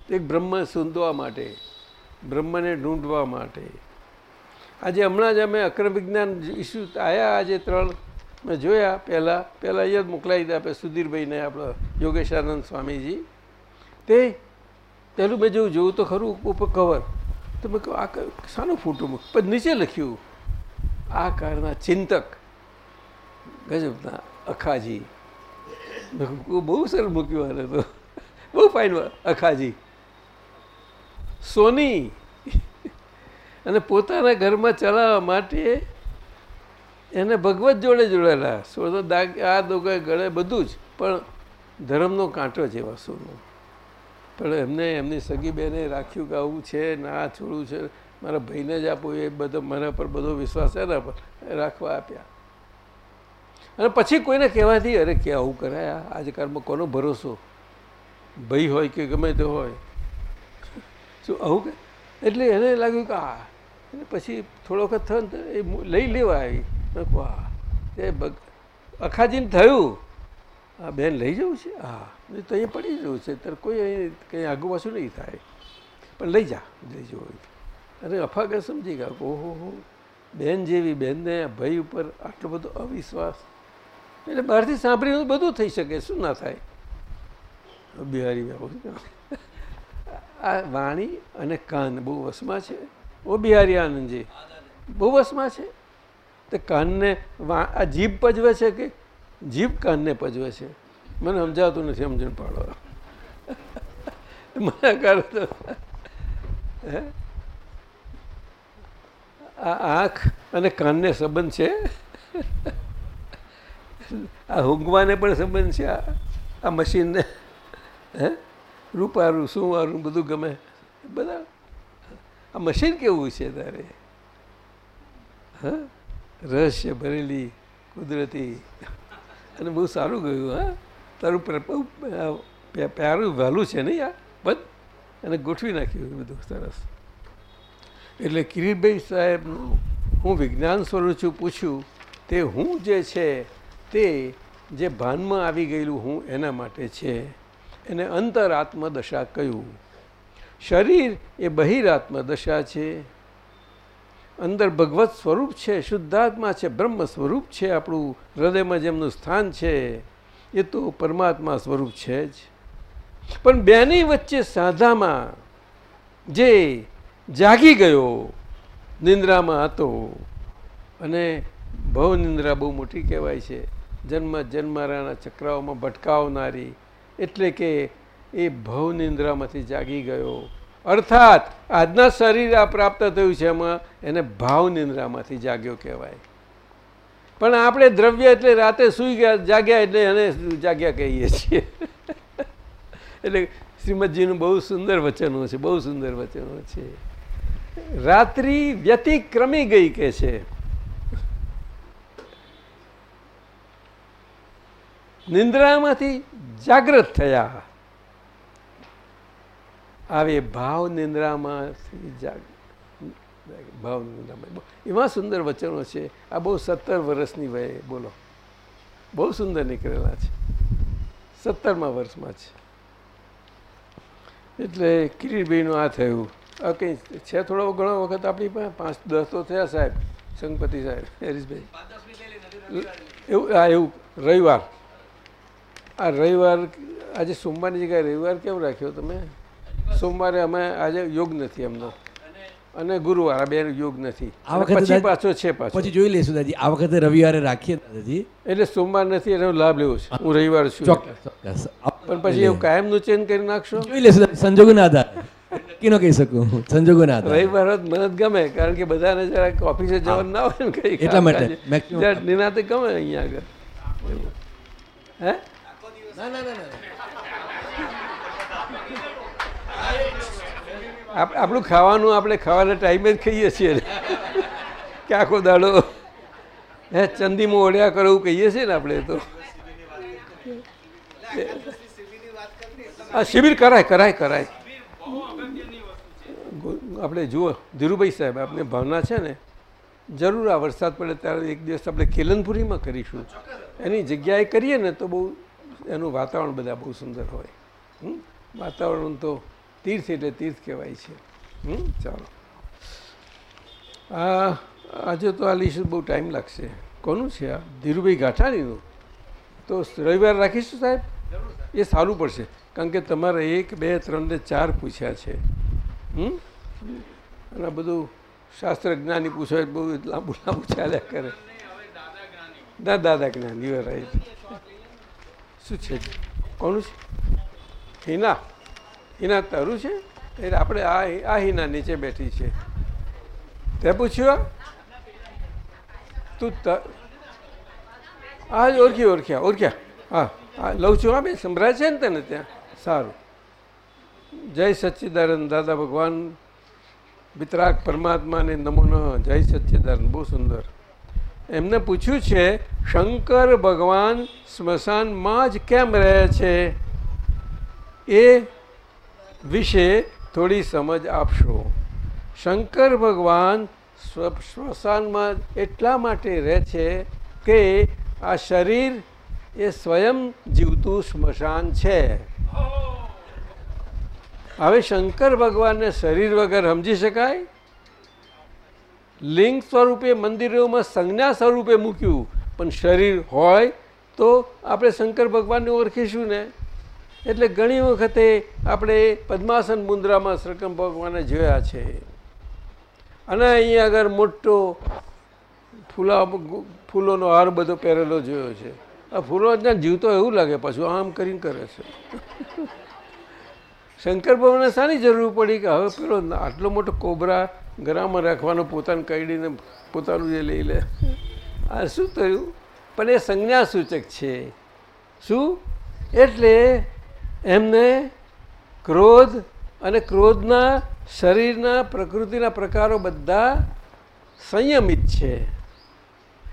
એક બ્રહ્મ શોધવા માટે, બ્રહ્મને ઢૂંઢવા માટે. આજે હમણાં જ અમે અક્રમ વિજ્ઞાન ઇસ્યુ આવ્યા આજે ત્રણ. મેં જોયા પહેલાં પહેલાં અહીંયા જ મોકલાવી દીધા આપણે સુધીરભાઈને, આપણા યોગેશાનંદ સ્વામીજી. તે પહેલું મેં જેવું જોયું તો ખરું, ઉપર કવર તો મેં કહ્યું, આ શાનું ફોટો મૂક? પણ નીચે લખ્યું આ કારના ચિંતક, ગજબના અખાજી. બહુ સરળ મૂક્યું આને તો. બહુ ફાઇન અખાજી. સોની અને પોતાના ઘરમાં ચલાવવા માટે એને ભગવત જોડે જોડેલા સોનો દાગ, આ દોગા ગળે બધું જ, પણ ધર્મનો કાંટો જેવા સોનો. પણ એમને એમની સગી બેને રાખ્યું કે આવું છે ના છોડવું છે. મારા ભાઈને જ આપવું એ બધો મારા પર બધો વિશ્વાસ એના પર રાખવા આપ્યા. અને પછી કોઈને કહેવાથી અરે કે આવું કરાય આજકાલમાં કોનો ભરોસો? ભાઈ હોય કે ગમે તે હોય. શું આવું કે? એટલે એને લાગ્યું કે આ અને પછી થોડો વખત થયો ને એ લઈ લેવા આવી મેં કહું, હા એ અખાજીને થયું? આ બેન લઈ જવું છે? હા. તો અહીંયા પડી જવું છે. ત્યારે કોઈ કંઈ આગુ પાછું નહીં થાય. પણ લઈ જા, લઈ જવો અરે અફાગર સમજી ગયા. ઓહો હો. બેન જેવી બેનને ભય ઉપર આટલો બધો અવિશ્વાસ. એટલે બહારથી સાંભળીને બધું થઈ શકે. શું ના થાય? બિહારી આ વાણી અને કાન બહુ વસમાં છે. ઓ બિહારી આનંદજી. બહુ વસમાં છે. તો કાનને આ જીભ પજવે છે કે જીભ કાનને પજવે છે? મને સમજાતું નથી સમજણ પાડો મને કરો તો? આ આંખ અને કાનને સંબંધ છે? આ હુંગવાને પણ સંબંધ છે? આ આ મશીનને, હે? રૂપારું, સુવારું, બધું ગમે. બધા. આ મશીન કેવું છે તારે? હા? રહસ્ય ભરેલી કુદરતી. અને બહુ સારું ગયું, હા? તારું પ્યારું વહેલું છે નહીં આ બધ. એને ગોઠવી નાખ્યું બધું સરસ. એટલે કિરીટભાઈ સાહેબનું હું વિજ્ઞાન સ્વરૂપ છું, પૂછ્યું, તે હું જે છે, તે જે ભાનમાં આવી ગયેલું હું, એના માટે છે? એને અંતરાત્મ દશા કહ્યું. શરીર એ બહિરાત્મ દશા છે. અંદર ભગવત સ્વરૂપ છે, શુદ્ધાત્મા છે, બ્રહ્મ સ્વરૂપ છે, આપણું હૃદયમાં જેમનું સ્થાન છે એ તો પરમાત્મા સ્વરૂપ છે જ. પણ બેની વચ્ચે સાધામાં જે જાગી ગયો, નિંદ્રામાં હતો, અને ભવ નિંદ્રા બહુ મોટી કહેવાય છે. જન્મ, જન્મારાના ચક્રાઓમાં ભટકાવનારી, એટલે કે એ ભવ નિંદ્રામાંથી જાગી ગયો. અર્થાત આજના શરીર આ પ્રાપ્ત થયું છે એમાં, એને ભાવ નિંદ્રામાંથી જાગ્યો કહેવાય. પણ આપણે દ્રવ્ય એટલે રાતે સૂઈ ગયા, જાગ્યા એટલે એને જાગ્યા કહીએ છીએ. એટલે શ્રીમદજીનું બહુ સુંદર વચનો છે, બહુ સુંદર વચનો છે. રાત્રિ વ્યતિક્રમી ગઈ કે છે? નિંદ્રામાંથી જાગૃત થયા. આવે ભાવ નિંદ્રામાંથી જાગ ભાવ એવા સુંદર વચનો છે. આ બહુ સત્તર વર્ષની વયે, બોલો. બહુ સુંદર નીકળેલા છે. સત્તરમા વર્ષમાં છે. એટલે કિરીટભાઈનું આ થયું. આ કંઈ છે થોડો ઘણો વખત આપણી પાસે? પાંચ દસ તો થયા સાહેબ સંગપતિ સાહેબ, હરીશભાઈ. એવું, હા, એવું, રવિવાર. આ રવિવાર, આજે સોમવારની જગ્યાએ રવિવાર કેમ રાખ્યો તમે? સોમવારે અમે, આજે યોગ નથી એમનો. અને ગુરુવાર આ બે યોગ નથી આ વખતે પછી છે પાછો પછી જોઈ લઈશું દાદી આ વખતે રવિવારે રાખીએ દાદાજી એટલે સોમવાર નથી એનો લાભ લેવો છે હું રવિવાર છું પણ પછી એવું કાયમનું ચેન્જ કરી નાખશો જોઈ લઈશું. સંજોગોના આધાર નક્કી ન કહી શકું. સંજોગોના આધાર રવિવાર મને ગમે કારણ કે બધાને જરાક ઓફિસે જવાનું ના હોય ને કઈ એટલા માટે. Maximum. ગમે અહીંયા આગળ. હે આપ- આપણું ખાવાનું આપણે ખાવાના ટાઈમે જ ખાઈએ છીએ ને. કે દાડો, હે, ચંદીમાં ઓળ્યા કરો એવું કહીએ છીએ ને આપણે તો આ શિબિર કરાય કરાય કરાય આપણે જુઓ, ધીરુભાઈ સાહેબ આપણે ભાવના છે ને, જરૂર આ વરસાદ પડે ત્યારે એક દિવસ આપણે કેલનપુરીમાં કરીશું એની જગ્યાએ કરીએ ને તો બહુ એનું વાતાવરણ બધા બહુ સુંદર હોય? વાતાવરણ તો તીર્થ એટલે તીર્થ કહેવાય છે. હમ ચાલો. આ આજે તો આ લીશું બહુ ટાઈમ લાગશે. કોનું છે આ? ધીરુભાઈ ગાંઠાણીનું? તો રવિવાર રાખીશું સાહેબ? એ સારું પડશે કારણ કે તમારે એક બે ત્રણ ને ચાર પૂછ્યા છે. હમ? અને આ બધું શાસ્ત્ર જ્ઞાની પૂછો બહુ લાંબુ લાંબુ ચાલ્યા કરે. ના દાદા જ્ઞાન યુ રાઈટ શું છે? કોનું છે? હિના? હિના તારું છે? એટલે આપણે આ આ હિના નીચે બેઠી છે. તે પૂછ્યું આ? તું હા જ ઓળખી, ઓળખ્યા ઓળખ્યા. હા હા લઉં છું. હા ભાઈ સંભળાય છે ને તને ત્યાં? સારું. જય સચ્ચિદાનંદ, દાદા ભગવાન. વિતરાક પરમાત્માને નમોનો. જય સચ્ચિદાનંદ, બહુ સુંદર. એમને પૂછ્યું છે, શંકર ભગવાન સ્મશાનમાં જ કેમ રહે છે? એ વિશે થોડી સમજ આપશો. શંકર ભગવાન સ્મશાનમાં એટલા માટે રહે છે કે આ શરીર એ સ્વયં જીવતું સ્મશાન છે. હવે શંકર ભગવાનને શરીર વગર સમજી શકાય? લિંગ સ્વરૂપે મંદિરોમાં સંજ્ઞા સ્વરૂપે મૂક્યું, પણ શરીર હોય તો આપણે શંકર ભગવાનને ઓળખીશું ને? એટલે ઘણી વખતે આપણે પદ્માસન મુદ્રામાં શ્રકમ ભગવાને જોયા છે. અને અહીં આગળ મોટો ફૂલા ફૂલોનો હાર બધો પહેરેલો જોયો છે. આ ફૂલો જીવતો એવું લાગે પાછું, આમ કરીને કરે છે. શંકર ભગવાનને શાની જરૂર પડી કે હવે પેલો આટલો મોટો કોબરા ગરામાં રાખવાનો પોતાને કરડીને પોતાનું જે લઈ લે. આ શું થયું? પણ એ સંજ્ઞા સૂચક છે. શું? એટલે એમને ક્રોધ અને ક્રોધના શરીરના પ્રકૃતિના પ્રકારો બધા સંયમિત છે.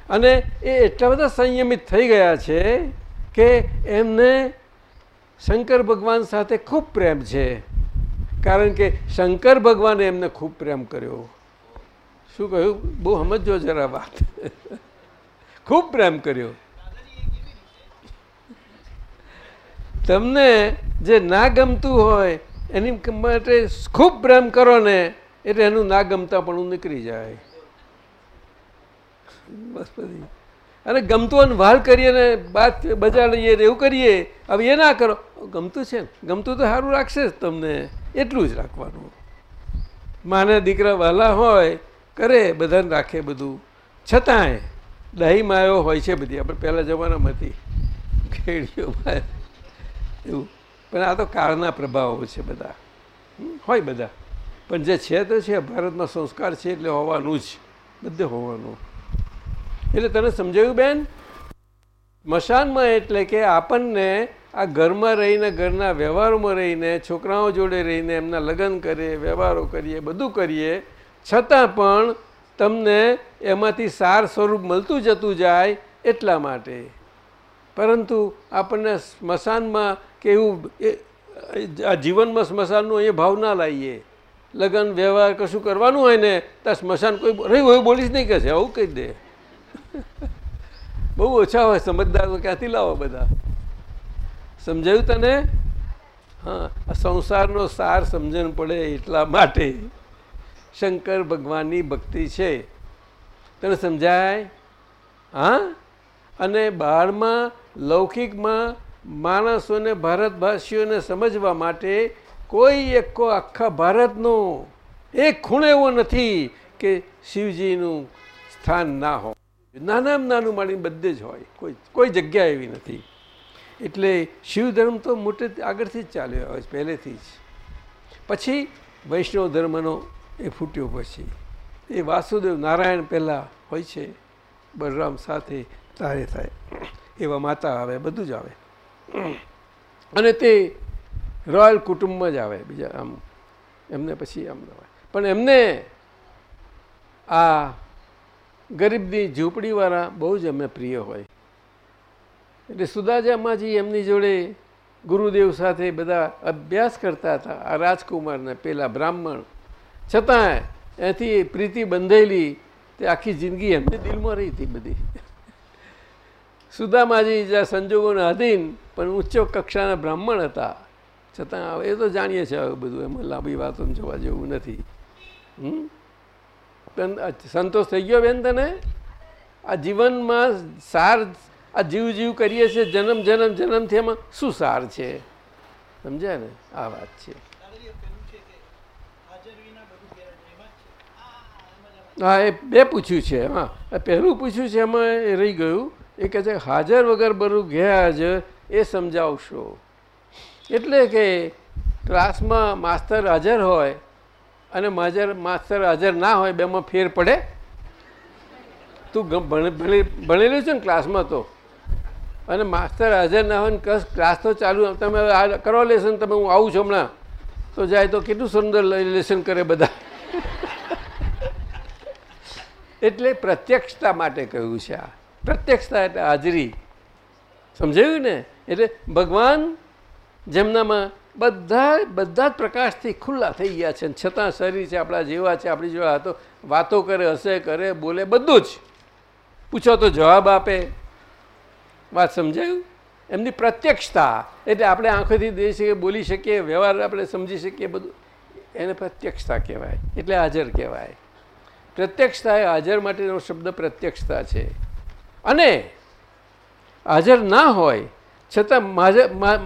અને એ એટલા બધા સંયમિત થઈ ગયા છે કે એમને શંકર ભગવાન સાથે ખૂબ પ્રેમ છે. કારણ કે શંકર ભગવાને એમને ખૂબ પ્રેમ કર્યો. શું કહ્યું? બહુ સમજો જરા વાત. ખૂબ પ્રેમ કર્યો. તમને જે ના ગમતું હોય, એની માટે ખૂબ પ્રેમ કરો ને, એટલે એનું ના ગમતા પણ નીકળી જાય. બસ અને ગમતું અને વાલ કરીએ ને, બાદ લઈએ એવું કરીએ, હવે એ ના કરો. ગમતું છે ગમતું તો સારું રાખશે જ તમને. એટલું જ રાખવાનું. માને દીકરા વહાલા હોય, કરે, બધાને રાખે બધું. છતાંય દહીં માયો હોય છે બધી. આપણે પહેલાં જમાનામાં હતી. ખેડીઓમાં એવું. પણ આ તો કાળના પ્રભાવો છે બધા. હોય બધા. પણ જે છે તો છે ભારતમાં સંસ્કાર છે એટલે હોવાનું જ. બધે હોવાનું. એટલે તને સમજાયું બેન? મશાનમાં એટલે કે આપણને આ ઘરમાં રહીને, ઘરના વ્યવહારોમાં રહીને, છોકરાઓ જોડે રહીને, એમના લગ્ન કરીએ, વ્યવહારો કરીએ, બધું કરીએ, છતાં પણ તમને એમાંથી સાર સ્વરૂપ મળતું જતું જાય એટલા માટે. પરંતુ આપણને સ્મશાનમાં કે એવું, એ- આ જીવનમાં સ્મશાનનો એ ભાવ ના લાવીએ લગ્ન, વ્યવહાર કશું કરવાનું હોય ને ત્યાં સ્મશાન કોઈ રહ્યું હોય બોલીશ નહીં કહેશે આવું કહી દે. બહુ ઓછા હોય સમજદાર ક્યાંથી લાવો બધા? સમજાયું તને? હા સંસારનો સાર સમજણ પડે એટલા માટે. શંકર ભગવાનની ભક્તિ છે. તને સમજાય? હા? અને બહારમાં લૌકિકમાં માણસોને, ભારતવાસીઓને સમજવા માટે કોઈ એક આખા ભારતનો એક ખૂણો એવો નથી કે શિવજીનું સ્થાન ના હોય. નાનામાં નાનું માણી બધે જ હોય. કોઈ કોઈ જગ્યા એવી નથી. એટલે શિવ ધર્મ તો મોટે આગળથી જ ચાલ્યો આવે પહેલેથી જ. પછી વૈષ્ણવ ધર્મનો એ ફૂટ્યો પછી. એ વાસુદેવ નારાયણ પહેલાં હોય છે. બલરામ સાથે તારે થાય. એવા માતા આવે, બધું જ આવે. અને તે રોયલ કુટુંબમાં જ આવે બીજા આમ, એમને પછી આમ પણ એમને આ ગરીબની ઝૂંપડીવાળા બહુ જ એમને પ્રિય હોય. એટલે સુદાજામાજી એમની જોડે ગુરુદેવ સાથે બધા અભ્યાસ કરતા હતા આ રાજકુમારને, પેલા બ્રાહ્મણ. છતાં એથી પ્રીતિ બંધેલી તે આખી જિંદગી એમને દિલમાં રહી હતી બધી. સુદામાજી જ્યાં સંજોગોના અધીન પણ ઉચ્ચ કક્ષાના બ્રાહ્મણ હતા. છતાં એ તો જાણીએ છીએ હવે બધું, એમાં લાંબી વાતો જોવા જેવું નથી. સંતોષ થઈ ગયો બેન તને? આ જીવનમાં સાર, આ જીવ જીવ કરીએ છીએ, જન્મ જન્મ જન્મથી એમાં શું સાર છે? સમજ્યા ને? આ વાત છે. હા, એ બે પૂછ્યું છે, હા. પહેલું પૂછ્યું છે એમાં એ રહી ગયું. એ કહે છે, હાજર વગર બરું ગયા જ એ સમજાવશો. એટલે કે ક્લાસમાં માસ્તર હાજર હોય અને માજર, માસ્તર હાજર ના હોય, બેમાં ફેર પડે. તું ભણેલું છે ને ક્લાસમાં તો. અને માસ્તર હાજર ના હોય ને ક્લાસ તો ચાલુ તમે આ કરો લેસન તમે, હું આવું છું હમણાં. તો જાય તો કેટલું સુંદર લેસન કરે બધા. એટલે પ્રત્યક્ષતા માટે કહ્યું છે આ. પ્રત્યક્ષતા એટલે હાજરી. સમજાયું ને? એટલે ભગવાન જેમનામાં બધા બધા જ પ્રકાશથી ખુલ્લા થઈ ગયા છે છતાં શરીર છે, આપણા જેવા છે, આપણી જેવા તો વાતો કરે, હસે, કરે, બોલે, બધું જ. પૂછો તો જવાબ આપે. વાત સમજાયું? એમની પ્રત્યક્ષતા. એટલે આપણે આંખોથી દઈ શકીએ, બોલી શકીએ, વ્યવહાર આપણે સમજી શકીએ, બધું. એને પ્રત્યક્ષતા કહેવાય. એટલે હાજર કહેવાય. પ્રત્યક્ષતા એ હાજર માટેનો શબ્દ પ્રત્યક્ષતા છે. અને હાજર ના હોય, છતાં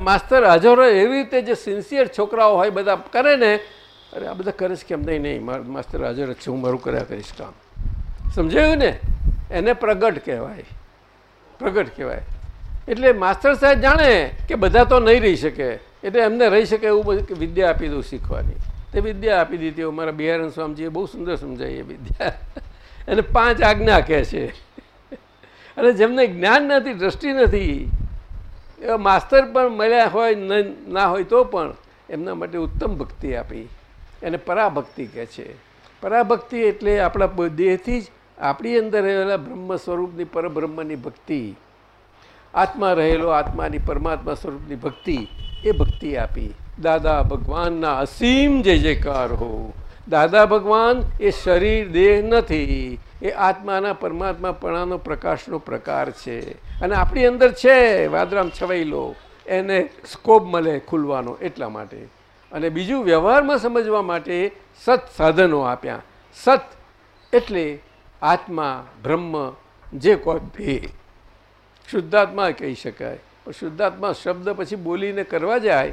માસ્તર હાજર હોય એવી રીતે જે સિન્સિયર છોકરાઓ હોય બધા કરે ને, અરે આ બધા કરે કેમ? નહીં નહીં, માર- માસ્તર હાજર જ છે, હું મારું કર્યા કરીશ કામ. સમજાયું ને? એને પ્રગટ કહેવાય. પ્રગટ કહેવાય. એટલે માસ્તર સાહેબ જાણે કે બધા તો નહીં રહી શકે. એટલે એમને રહી શકે એવું બધું વિદ્યા આપી દઉં શીખવાની. તે વિદ્યા આપી દીધી અમારા બિહારણ સ્વામીજીએ બહુ સુંદર સમજાવી એ વિદ્યા. એને પાંચ આજ્ઞા કહે છે. અને જેમને જ્ઞાન નથી, દ્રષ્ટિ નથી, એવા માસ્તર પણ મળ્યા હોય, ના હોય તો પણ એમના માટે ઉત્તમ ભક્તિ આપી. એને પરાભક્તિ કહે છે. પરાભક્તિ એટલે આપણા દેહથી જ આપણી અંદર રહેલા બ્રહ્મ સ્વરૂપની પરબ્રહ્મની ભક્તિ. આત્મા રહેલો આત્માની પરમાત્મા સ્વરૂપની ભક્તિ, એ ભક્તિ આપી. દાદા ભગવાનના અસીમ જય જયકાર હો. દાદા ભગવાન એ શરીર, દેહ નથી. એ આત્માના પરમાત્માપણાનો પ્રકાશનો પ્રકાર છે. અને આપણી અંદર છે, વાદરામ છવાયેલો એને સ્કોપ મળે ખુલવાનો એટલા માટે. અને બીજું વ્યવહારમાં સમજવા માટે સત સાધનો આપ્યા. સત એટલે આત્મા, બ્રહ્મ, જે કોઈ ભે. શુદ્ધાત્મા કહી શકાય. પણ શુદ્ધાત્મા શબ્દ પછી બોલીને કરવા જાય,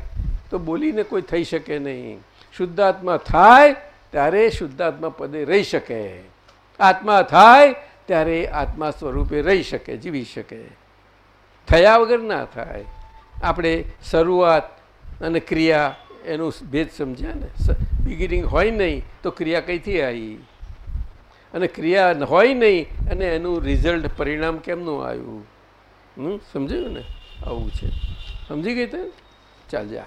તો બોલીને કોઈ થઈ શકે નહીં. શુદ્ધાત્મા થાય, ત્યારે શુદ્ધાત્મા પદે રહી શકે. આત્મા થાય ત્યારે આત્મા સ્વરૂપે રહી શકે, જીવી શકે. થયા વગર ના થાય. આપણે શરૂઆત અને ક્રિયા એનું ભેદ સમજ્યા ને? બિગિનિંગ હોય નહીં તો ક્રિયા કઈથી આવી? અને ક્રિયા હોય નહીં અને એનું રિઝલ્ટ પરિણામ કેમનું આવ્યું? સમજાયું ને? આવું છે. સમજી ગઈ તે ચાલ જા.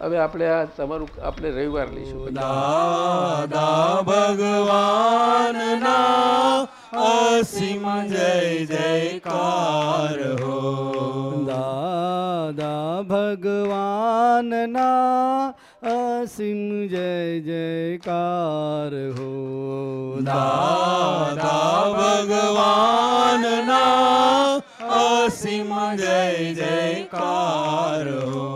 હવે આપણે આ તમારું આપણે રવિવાર લઈશું. દાદા ભગવાનના અસીમ જય જયકાર હો. દાદા ભગવાનના અસીમ જય જયકાર હો. દાદા ભગવાનના અસીમ જય જયકાર હો.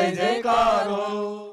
જય જયકારો.